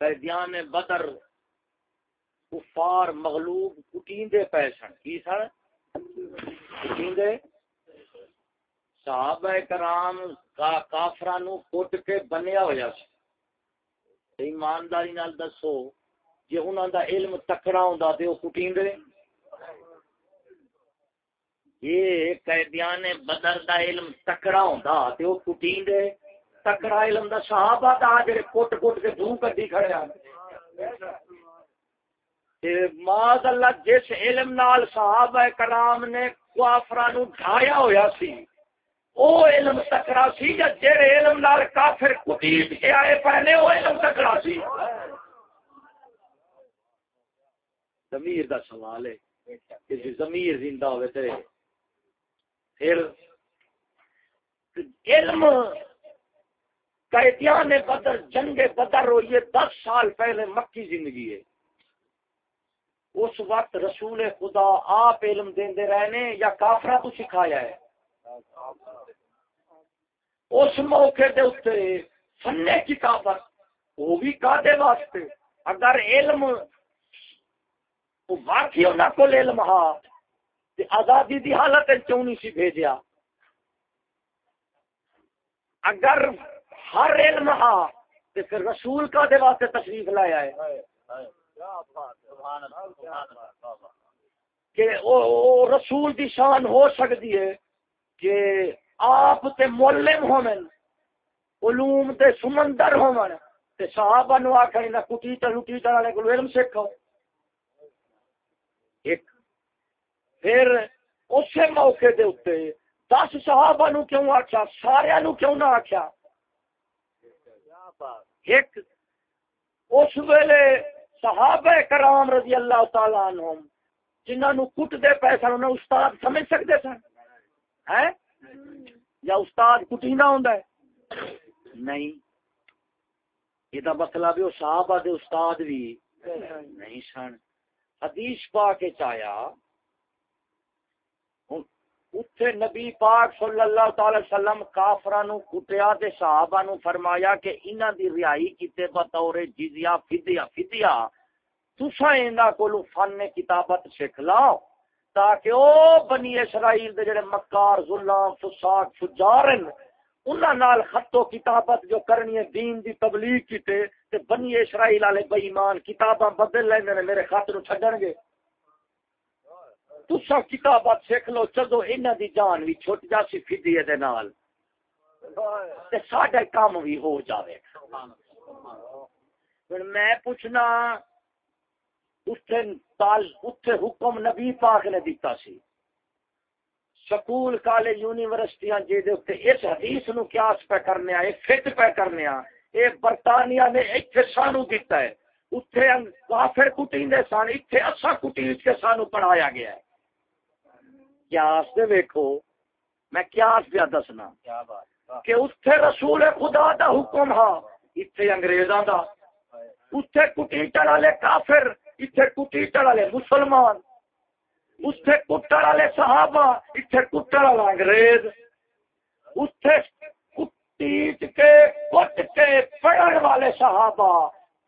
قیدیان بدر کفار مغلوب کٹیندے پے سن۔ کی سن؟ کٹیندے؟ صحابہ کرام کا کافرانو کٹ کے بنیا ہویا سی۔ ایمانداری نال دسو، جے انہاں دا علم تکڑا ہوندا تے او کٹیندے یہ قیدیان بدر دا علم تکڑا ہوندا تے او کٹیندے تکڑا علم دا صحابہ دا جڑے کٹ کٹ کے دھو کڈی کھڑے ہیں ماذ اللہ، جس علم نال صحابہ کرام نے کافرانو ڈھایا ہویا سی او علم تکڑا سی یا جڑے علم نال کافر کٹیٹ کے آئے پہلے او علم تکڑا سی۔ ضمیر دا سوال ہے کہ جی ضمیر زندہ ہوئے تے پھر علم قیدیان بدر، جنگ بدر ہوئی ہے، دس سال پہلے مکی زندگی ہے۔ اس وقت رسول خدا آپ علم دے رہنے یا کافرا تو سکھایا ہے؟ اس موقع دے اتنے فن کتابت وہ بھی کادے واسطے۔ اگر علم واقعی انہوں کو علم ہا آزادی دی حالت کیوں نہیں سی بھیجیا؟ اگر ہر علم ہا تو پھر رسول کا دے واسطے تشریف لایا ہے کہ او رسول دی شان ہو سکتی ہے۔ کہ آپ تے مولم ہومن علوم تے سمندر ہومن تے صحابہ نو آکھیں نہ کٹیٹر، لٹیٹر والے کو علم سیکھو ایک، پھر اسے موقع دے اتے دس صحابہ نو کیوں آکھیا؟ سارے نو کیوں نہ آکھیا؟ ایک، اس ویلے صحابہ کرام رضی اللہ تعالی عنہم جنہوں کٹ دے پیسہ انہیں استاد سمجھ سکتے سن۔ ہے؟ یا استاد کٹینا ہوں نہیں۔ یہ مسئلہ بھی وہ صحابہ دے استاد بھی نہیں سن۔ حدیث پا کے چایا اتھے نبی پاک صلی اللہ تعالی وسلم کافران نو کٹیا تے صحابہ نو فرمایا کہ انہاں دی رہائی کیتے بطور جزیہ فدیہ فدیہ تسا ایندا کولو فن کتابت سکھ لاؤ۔ تاکہ او بنی اسرائیل دے جڑے مکار ظلم فساق فجارن انہاں نال خط و کتابت جو کرنی ہے دین دی تبلیغ کیتے تے بنی اسرائیل والے بے ایمان کتاباں بدل لیندے نے میرے خاطر چھڈن گے۔ تسا کتابت سیکھ لو چلو انہاں دی جان بھی چھٹ جاسی فدیے دے نال۔ تے ساڈا کام بھی ہو جاوے۔ پھر میں پوچھنا اتھے حکم نبی پاک نے دیتا سی۔ سکول کالج یونیورسٹیاں جی اس حدیث نو قیاس پہ کرنے آئے فٹ پہ کرنے آئے برطانیہ نے اتنے سانو دیتا ہے۔ اتھے کافر کٹیندے سان اتھے اسا کٹیند کے سانو پڑھایا گیا ہے۔ قیاس دے ویکھو؟ میں قیاس پہ دسنا؟ کہ اتھے رسول خدا دا حکم ہا اتھے انگریزاں دا۔ اتھے کٹیٹر والے کافر اتھے کٹیٹر والے مسلمان اتھے کٹر والے صحابہ اتھے کٹر والا انگریز اتھے کٹیٹ کے کٹ کے پڑھن والے صحابہ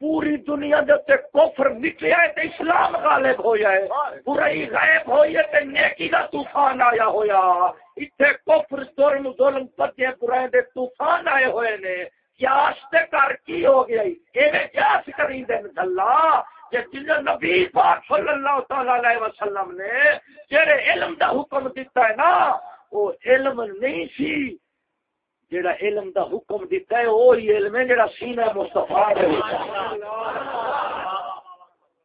پوری دنیا دے کفر نکلیا ہے تے اسلام غالب ہو جائے برائی غائب ہوئی ہے تے نیکی دا طوفان آیا ہویا ایتھے کفر ظلم ظلم پتے برائی دے طوفان آئے ہوئے نے قیاس تے کر کی ہو گیا ایویں قیاس کریں دے اللہ کہ نبی پاک صلی اللہ تعالی علیہ وسلم نے جڑے علم دا حکم دیتا ہے نا وہ علم نہیں سی۔ جڑا علم دا حکم دیتا ہے وہی علم ہے جڑا سینہ مصطفیٰ دے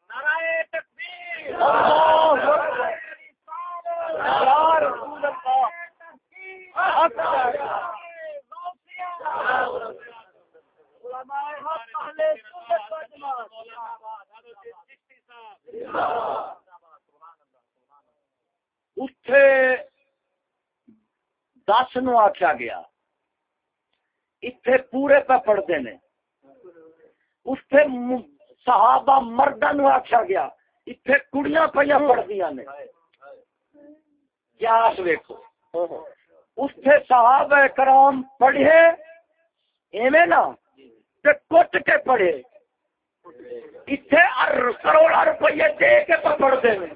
نعرہ تکبیر۔ اللہ رسول اللہ۔ علماء حق اہل سنت اتے دس نو آخیا گیا۔ اتے پورے پہ پڑھتے ہیں اتے صحابہ مردہ نو آخیا گیا۔ اتے کڑیاں پہ پڑھدیا نے۔ کیاس ویکو اتے صحابہ کرام پڑھے۔ ایویں نا کٹ کے پڑھے۔ اتنے کروڑا روپیے دے کے پڑھتے ہیں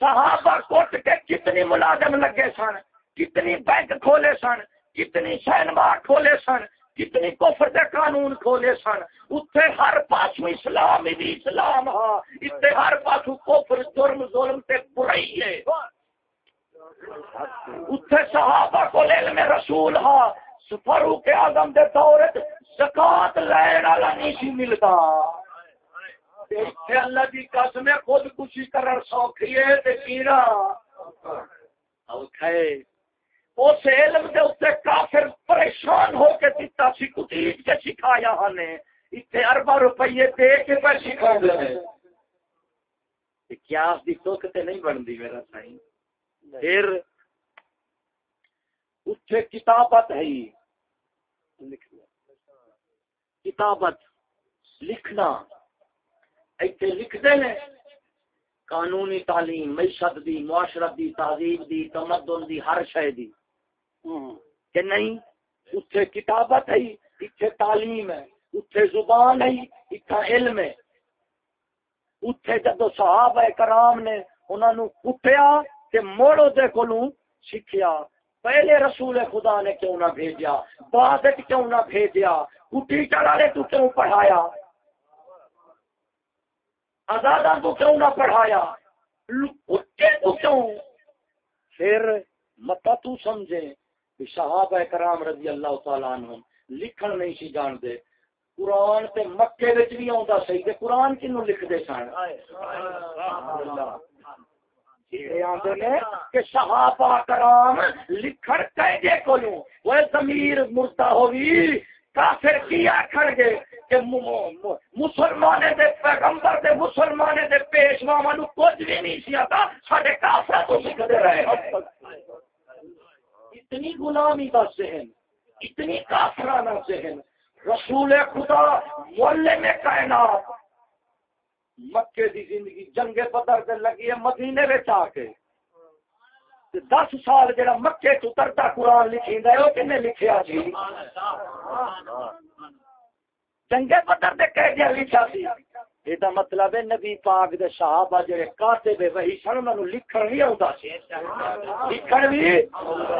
صحابہ کٹ کے کتنی ملازم لگے سن، کتنی بینک کھولے سن، کتنی سینما کھولے سن، کتنی کفر دے قانون کھولے سن۔ اتنے ہر پاس اسلام ہی اسلام ہاں۔ اتنے ہر پاس کفر جرم ظلم تے برائی ہے۔ اتنے صحابہ کو علم رسول ہاں۔ فاروق اعظم دے دور زکات لین والا نہیں سی ملتا۔ اللہ کی قسم خود کشی کرن سوکھی ہے تے کیڑا۔ اوکھے۔ اس علم دے اوتے کافر پریشان ہو کے سی کتیج کے سکھایا ہنے ایتھے اربا روپے دے کے پہ سکھا دے کیا دی توک تے نہیں بندی میرا سائیں۔ پھر اتھے کتابت ہے۔ کتابت لکھنا۔ ایتھے لکھ دے نے قانونی تعلیم معیشت دی معاشرت دی تہذیب دی تمدن دی ہر شے دی۔ کہ نہیں؟ اتھے کتابت ہے اتھے تعلیم ہے اتھے زبان ہے اتھا علم ہے۔ اتھے جدو صحابہ کرام نے انہوں نے کٹیا کہ موڑو دے کولوں سیکھیا۔ پہلے رسول خدا نے کیوں نہ بھیجا؟ بعد کیوں نہ بھیجا؟ کٹی چڑھا تو کیوں پڑھایا؟ آزادہ تو کیوں نہ پڑھایا؟ اٹھے تو کیوں؟ پھر متا تو سمجھے کہ صحابہ کرام رضی اللہ تعالیٰ عنہ لکھن نہیں سی جان دے قرآن تے مکے وچ بھی آندا صحیح تے قرآن کینوں لکھ دے سن کہ صحابہ کرام کو وہ ضمیر مردہ کافر کی آخر گے کہ مسلمان دے پیغمبر دے مسلمان دے پیشوا من کچھ بھی نہیں سی آتا سارے کافر تو سکھتے رہے اتنی غلامی کا ذہن، اتنی کافرانہ ذہن۔ رسول خدا مولے میں کائنات مکے دی زندگی جنگے پتر تے لگی ہے، مدینے وچ آ کے۔ دس سال جڑا مکے تو ترتا قرآن لکھی ہے وہ کنے لکھیا جی جنگے پتر تے کہہ دیا لکھا سی۔ یہ مطلب ہے نبی پاک دے صحابہ جڑے کاتب وہی سن، انہاں نو لکھن بھی آوندا سی۔ لکھن بھی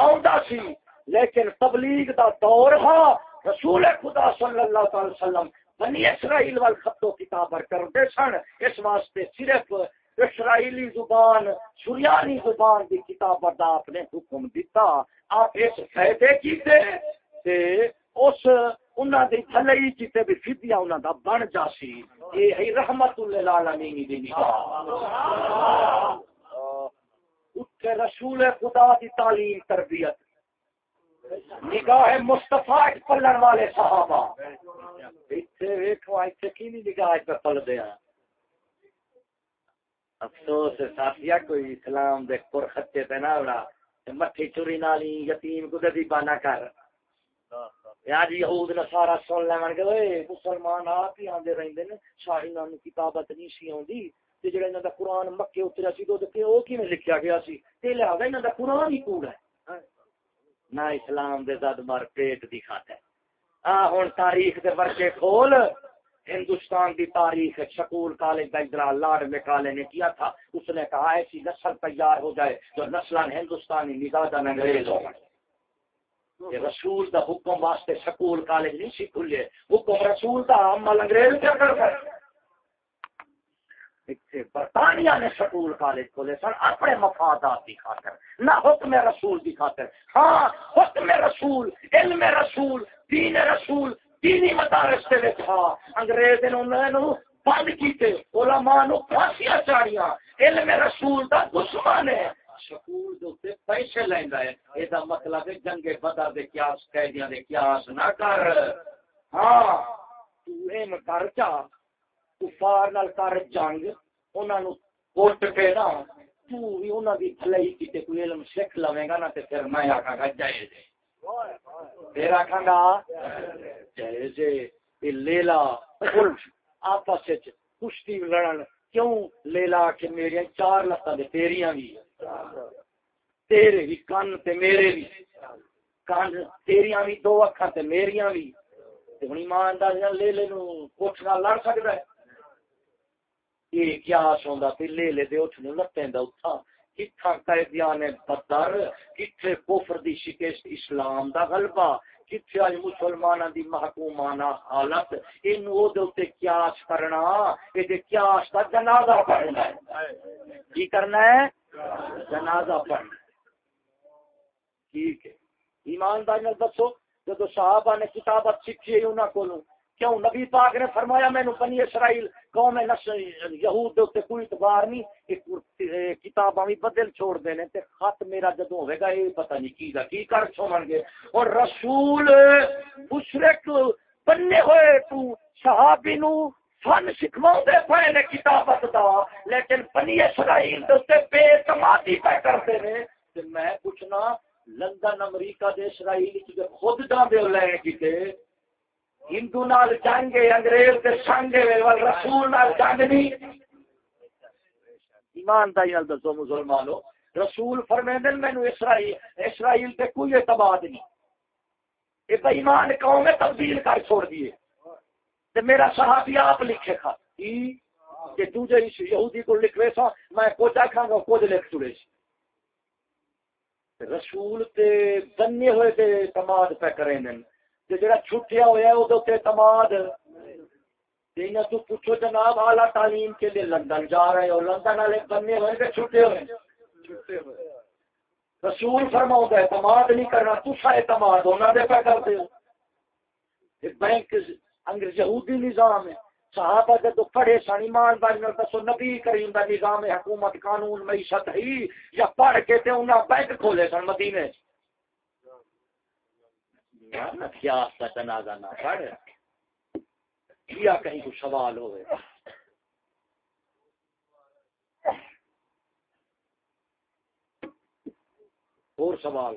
آوندا سی۔ لیکن تبلیغ دا دور ہاں رسول خدا صلی اللہ علیہ وسلم بنی اسرائیل وال خطو کتاب کرتے سن، اس واسطے صرف اسرائیلی زبان، سریانی زبان کی کتاب دا آپ نے حکم دیتا آپ اس فائدے کیتے تے اس انہاں دی تھلئی جتے بھی فدیا انہاں دا بن جاسی یہ ہے رحمت للعالمین دی نگاہ۔ اٹھے رسول خدا دی تعلیم تربیت نگاہ مصطفیٰ پلن والے صحابہ۔ اتنے ویکو اتنے کی نہیں نگاہ پہ پل دیا؟ افسوس ساتھیا کوئی اسلام دے پر خطے پہ نہ اڑا مٹھی چوری نالی، یتیم کو دی بانا کر۔ یا جی یہود نصارا سن لے من گئے مسلمان آپ ہی آندے رہندے نے۔ شاہی نام کتابت نہیں سی آندی تے جڑا انہاں دا قرآن مکے اتریا سی تے او کیویں لکھیا گیا سی؟ تے لہذا انہاں دا قرآن ہی کوڑ ہے۔ نہ اسلام دے زد مر پیٹ دی کھاتا ہے آ، ہن تاریخ دے ورکے کھول۔ ہندوستان دی تاریخ شکول کالج کا لارڈ میکالے نے کیا تھا۔ اس نے کہا، ایسی نسل تیار ہو جائے جو نسل ہندوستانی نگاہ انگریز ہو۔ یہ رسول دا حکم واسطے سکول کالج نہیں سی کھلے۔ حکم رسول دا عمل انگریز کیا کر کر برطانیہ نے سکول کالج کھولے سن، اپنے مفادات کی خاطر، نہ حکم رسول کی خاطر۔ ہاں حکم رسول، علم رسول، دین رسول، دینی مدارس کے تھا ہاں، انگریز نے انہوں بند کیتے، علماء نو پھانسیاں چاڑیاں۔ علم رسول دا دشمن ہے۔ سکول دے پیسے لیندا ہے۔ اے دا مطلب ہے جنگ بدر دے قیاس، قیدیاں دے قیاس نہ کر۔ ہاں تو ایم کر چا۔ کفار نال کر جنگ، انہاں نو کوٹ کے نا تو بھی انہاں دی بھلائی کیتے کوئی علم سیکھ لوے گا نا، تے پھر میں آکھاں گا جائز ہے۔ پھر آکھاں گا جائز ہے۔ لیلا آپس وچ کشتی لڑن۔ کیوں؟ لیلا کہ میری چار لتاں دے تیریاں بھی تیرے بھی کن تے میرے بھی کن تیریاں بھی دو اکھاں تے میریاں بھی تے ہن ایماندار لے لے نو کوٹھ نال لڑ سکدا ہے۔ یہ کیا سوندا تے لے لے دے اٹھ نو لٹیں دا اٹھا کتھا قیدیان بدر، کتھے کفر دی شکست، اسلام دا غلبہ، کتھے اج مسلماناں دی محکومانہ حالت۔ اینو او دے اوتے قیاس کرنا، اے دے قیاس دا جنازہ پڑھنا ہے۔ کی کرنا ہے؟ جنازہ پڑھنا ٹھیک ہے۔ ایماندار نے دسو جب صحابہ نے کتابت سیکھی انہاں کولوں کیوں نبی پاک نے فرمایا میں بنی اسرائیل قوم یہود دے کوئی اعتبار نہیں کتاباں بھی بدل چھوڑ دینے تے خط میرا جدوں ہوے گا یہ پتہ نہیں کی گا کی کر چھوڑن گے۔ اور رسول مشرک بننے ہوئے تو صحابی نو فن سکھاؤں دے پے نے کتابت دا، لیکن بنی اسرائیل دے تے بے اعتمادی پہ کرتے نے۔ تے میں پوچھنا، لندن امریکہ دے اسرائیل خود جاندے لے کیتے ہندو نال جنگ انگریز کے سنگ رسول نال جنگ نہیں۔ ایمانداری نال دسو مسلمانو، رسول فرمیندے مینوں اسرائیل اسرائیل تے کوئی اعتماد نہیں۔ اے بے ایمان قوم تبدیل کر چھوڑ دیے تے میرا صحابی آپ لکھے کھا کہ دوجے یہودی کو لکھوے سا میں کچھ آکھاں گا، کچھ لکھ چھڑے سی رسول تے بننے ہوئے تے اعتماد پہ کریں دن۔ جڑا چھٹیا ہوا ہے وہ اعتماد۔ تو پوچھو جناب اعلیٰ تعلیم کے لیے لندن جا رہے ہو؟ لندن والے بننے ہوئے کہ چھٹے ہوئے رسول فرما اعتماد نہیں کرنا تسا اعتماد ہونا دے پہ کرتے ہو؟ بینک انگریز یہودی نظام ہے۔ صحابہ جدو پڑھے سن ایمان بار دسو نبی کریم کا نظام حکومت قانون معیشت ہی یا پڑھ کے تے انہاں بینک کھولے سن مدینے۔ کا جنازہ نہ پڑھ۔ کیا کہیں کچھ سوال ہوئے؟ اور سوال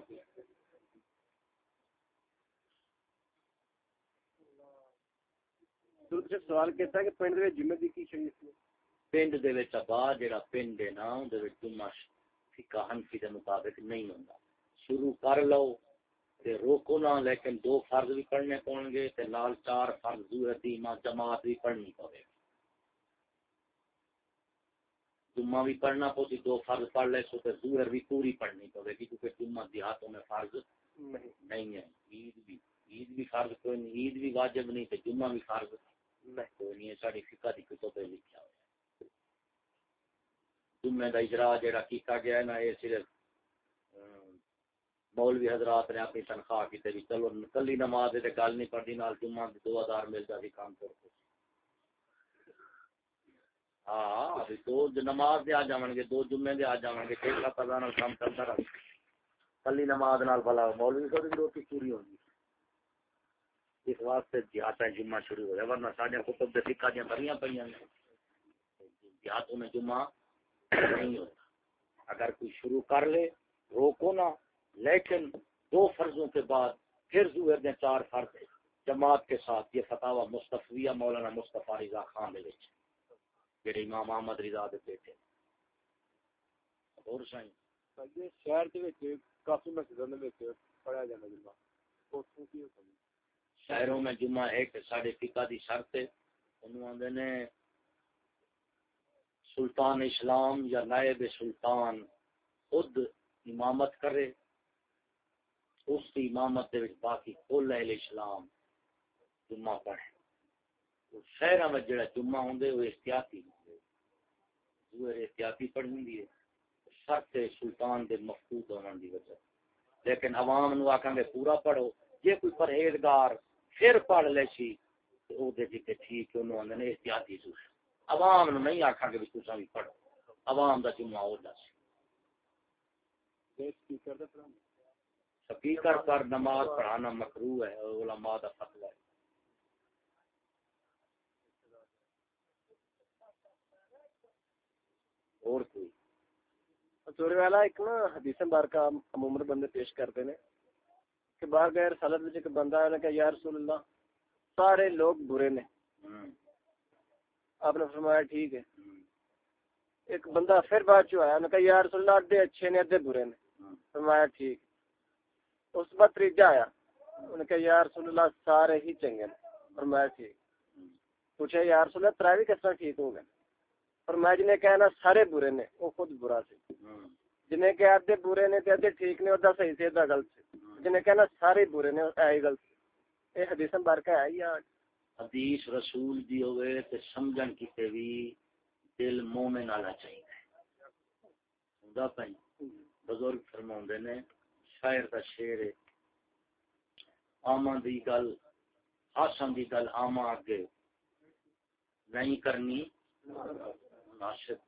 سوال کہتا ہے کہ پنڈ دے جمعے دی کی پنڈ دے وچ ابا جڑا پنڈ ہے نا دے وچ جمعہ فقہ حنفی دے مطابق نہیں ہوندا۔ شروع کر لو۔ تے روکو نہ لیکن دو فرض بھی پڑھنے پون گے تے نال چار فرض ما جماعت بھی پڑھنی پوے جمعہ بھی پڑھنا پوسی دو فرض پڑھ لے سو تے ظہر بھی پوری پڑھنی پوے گی کیونکہ جمعہ دیہاتوں میں فرض نہیں۔ ہے۔ عید بھی عید بھی فرض کوئی نہیں عید بھی واجب نہیں تے جمعہ بھی فرض نہیں۔ کوئی نہیں ہے۔ ساری فقہ دی کتب پہ لکھا ہوا ہے۔ جمعہ دا اجرا جڑا کیتا گیا ہے نا یہ صرف مولوی حضرات نے اپنی تنخواہ کی تھی چلو، کلی نماز دے گل نہیں پڑتی نال جمعہ دی دو ہزار مل جاتی کام کرتے ہاں ابھی دو نماز دے آ جاون گے، دو جمعے دے آ جاون گے، ٹھیک ہے پتہ نال کام چلتا رہے کلی نماز نال بھلا مولوی کو دی روٹی پوری ہوگی اس واسطے جہاد جمعہ شروع ہو گیا ورنہ سارے کتب دے فقہ دیاں بھریاں پئیاں نے۔ جہادوں میں جمعہ نہیں ہوتا۔ اگر کوئی شروع کر لے، روکو نا لیکن دو فرضوں کے بعد پھر زہر نے چار فرض جماعت کے ساتھ یہ فتح مصطفیہ مولانا مصطفیٰ رضا خان دے جڑے امام محمد رضا دے بیٹے۔ اور سائیں شہر دے وچ کافی مسجداں دے وچ پڑھا جاندا جمعہ۔ اوتھوں کی شہروں میں جمعہ ایک ساڑھے فقہ دی شرط ہے۔ انہوں آندے نے سلطان اسلام یا نائب سلطان خود امامت کرے۔ اس کی امامت دے باقی کل اہل اسلام جمعہ پڑھے شہر میں جڑا جمعہ ہوں وہ احتیاطی ہوں احتیاطی پڑھنی دی شرط سلطان دے مفقود ہونے دی وجہ۔ لیکن عوام نو آکھاں گے پورا پڑھو۔ جے کوئی پرہیزگار پھر پڑھ لے سی تو او دے جی جتے ٹھیک ہے، انہوں نے احتیاطی سو عوام نو نہیں آکھاں گے بھی تساں بھی پڑھو۔ عوام دا جمعہ ہو جا سی۔ سپیکر پر نماز پڑھانا مکرو ہے علماء دا فتوا ہے۔ اور کوئی؟ چوری والا ایک نا حدیث مبارکہ عمر بندے پیش کرتے ہیں کہ باہر گئے رسالت وچ ایک بندہ آیا کہ یا رسول اللہ سارے لوگ برے نے۔ آپ نے فرمایا ٹھیک ہے۔ ایک بندہ پھر بعد چ آیا نے کہا یا رسول اللہ ادھے اچھے نے ادھے برے نے۔ فرمایا ٹھیک۔ اس بعد تیجا آیا۔ انہوں نے کہا یا رسول اللہ سارے ہی چنگے فرمایا ٹھیک۔ پوچھا یا رسول اللہ ترا بھی کس طرح ٹھیک ہو گئے فرمایا جنہیں کہنا سارے برے نے وہ خود برا سی۔ جنہیں کہ ادھے برے نے تے ادھے ٹھیک نے ادا صحیح سے ادا غلط سے جنہیں کہنا سارے برے نے اے غلط اے حدیث مبارکہ ہے یا۔ حدیث رسول دی ہوئے تے سمجھن کیتے بھی دل مومن والا چاہیے۔ سمجھا پئی بزرگ فرماوندے نے شاعر دا شعر ہے۔ آما دی گل آسان دی گل آما اگے۔ نہیں کرنی ناشد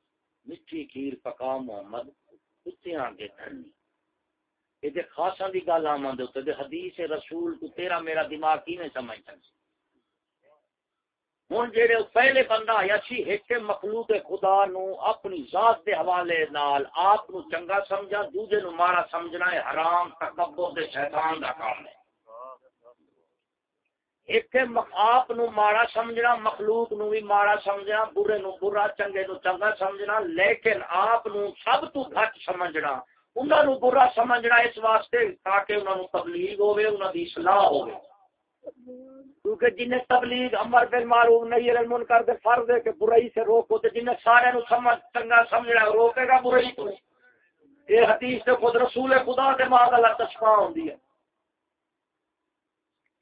مٹی کھیر پکا محمد کتے آگے دھرنی یہ خاصا دی گل آما دے حدیث رسول کو تیرا میرا دماغ کی نہیں سمجھ سکتا ہوں جہے پہلے بندہ آیا سی ایک مخلوق خدا نو اپنی ذات دے حوالے نال آپ نو چنگا سمجھا، دوجے نو مارا سمجھنا ہے، حرام تکبر دے شیطان دا کام ہے۔ ایک آپ نو مارا سمجھنا، مخلوق نو بھی مارا سمجھنا، برے نو برا، چنگے نو چنگا سمجھنا، لیکن آپ نو سب تو گھٹ سمجھنا انہوں نو برا سمجھنا اس واسطے تاکہ انہوں نو تبلیغ ہوئے انہوں دی اصلاح ہوئے کیونکہ جنہیں تبلیغ امر بن معروف نہیں المن کر دے فرض ہے کہ برائی سے روکو تو جنہیں سارے نو سمجھ چنگا سمجھنا روکے گا برائی تو یہ حدیث سے خود رسول خدا دے ماں اللہ تشفا ہوندی ہے۔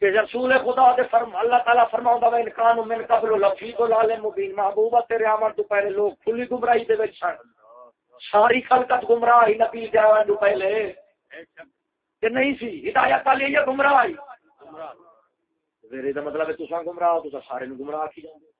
کہ رسول خدا دے فرم اللہ تعالی فرماوندا ہے انکان من قبل لفی ضلال مبین محبوبہ تیرے آمد تو پہلے لوگ کھلی گمراہی دے وچ سن۔ ساری خلقت گمراہ ہی نبی جاوان تو پہلے۔ کہ نہیں سی؟ ہدایت والی یہ گمراہ ہی میرے دا مطلب ہے تساں گمراہ ہو تساں سارے نو گمراہ کی جاندے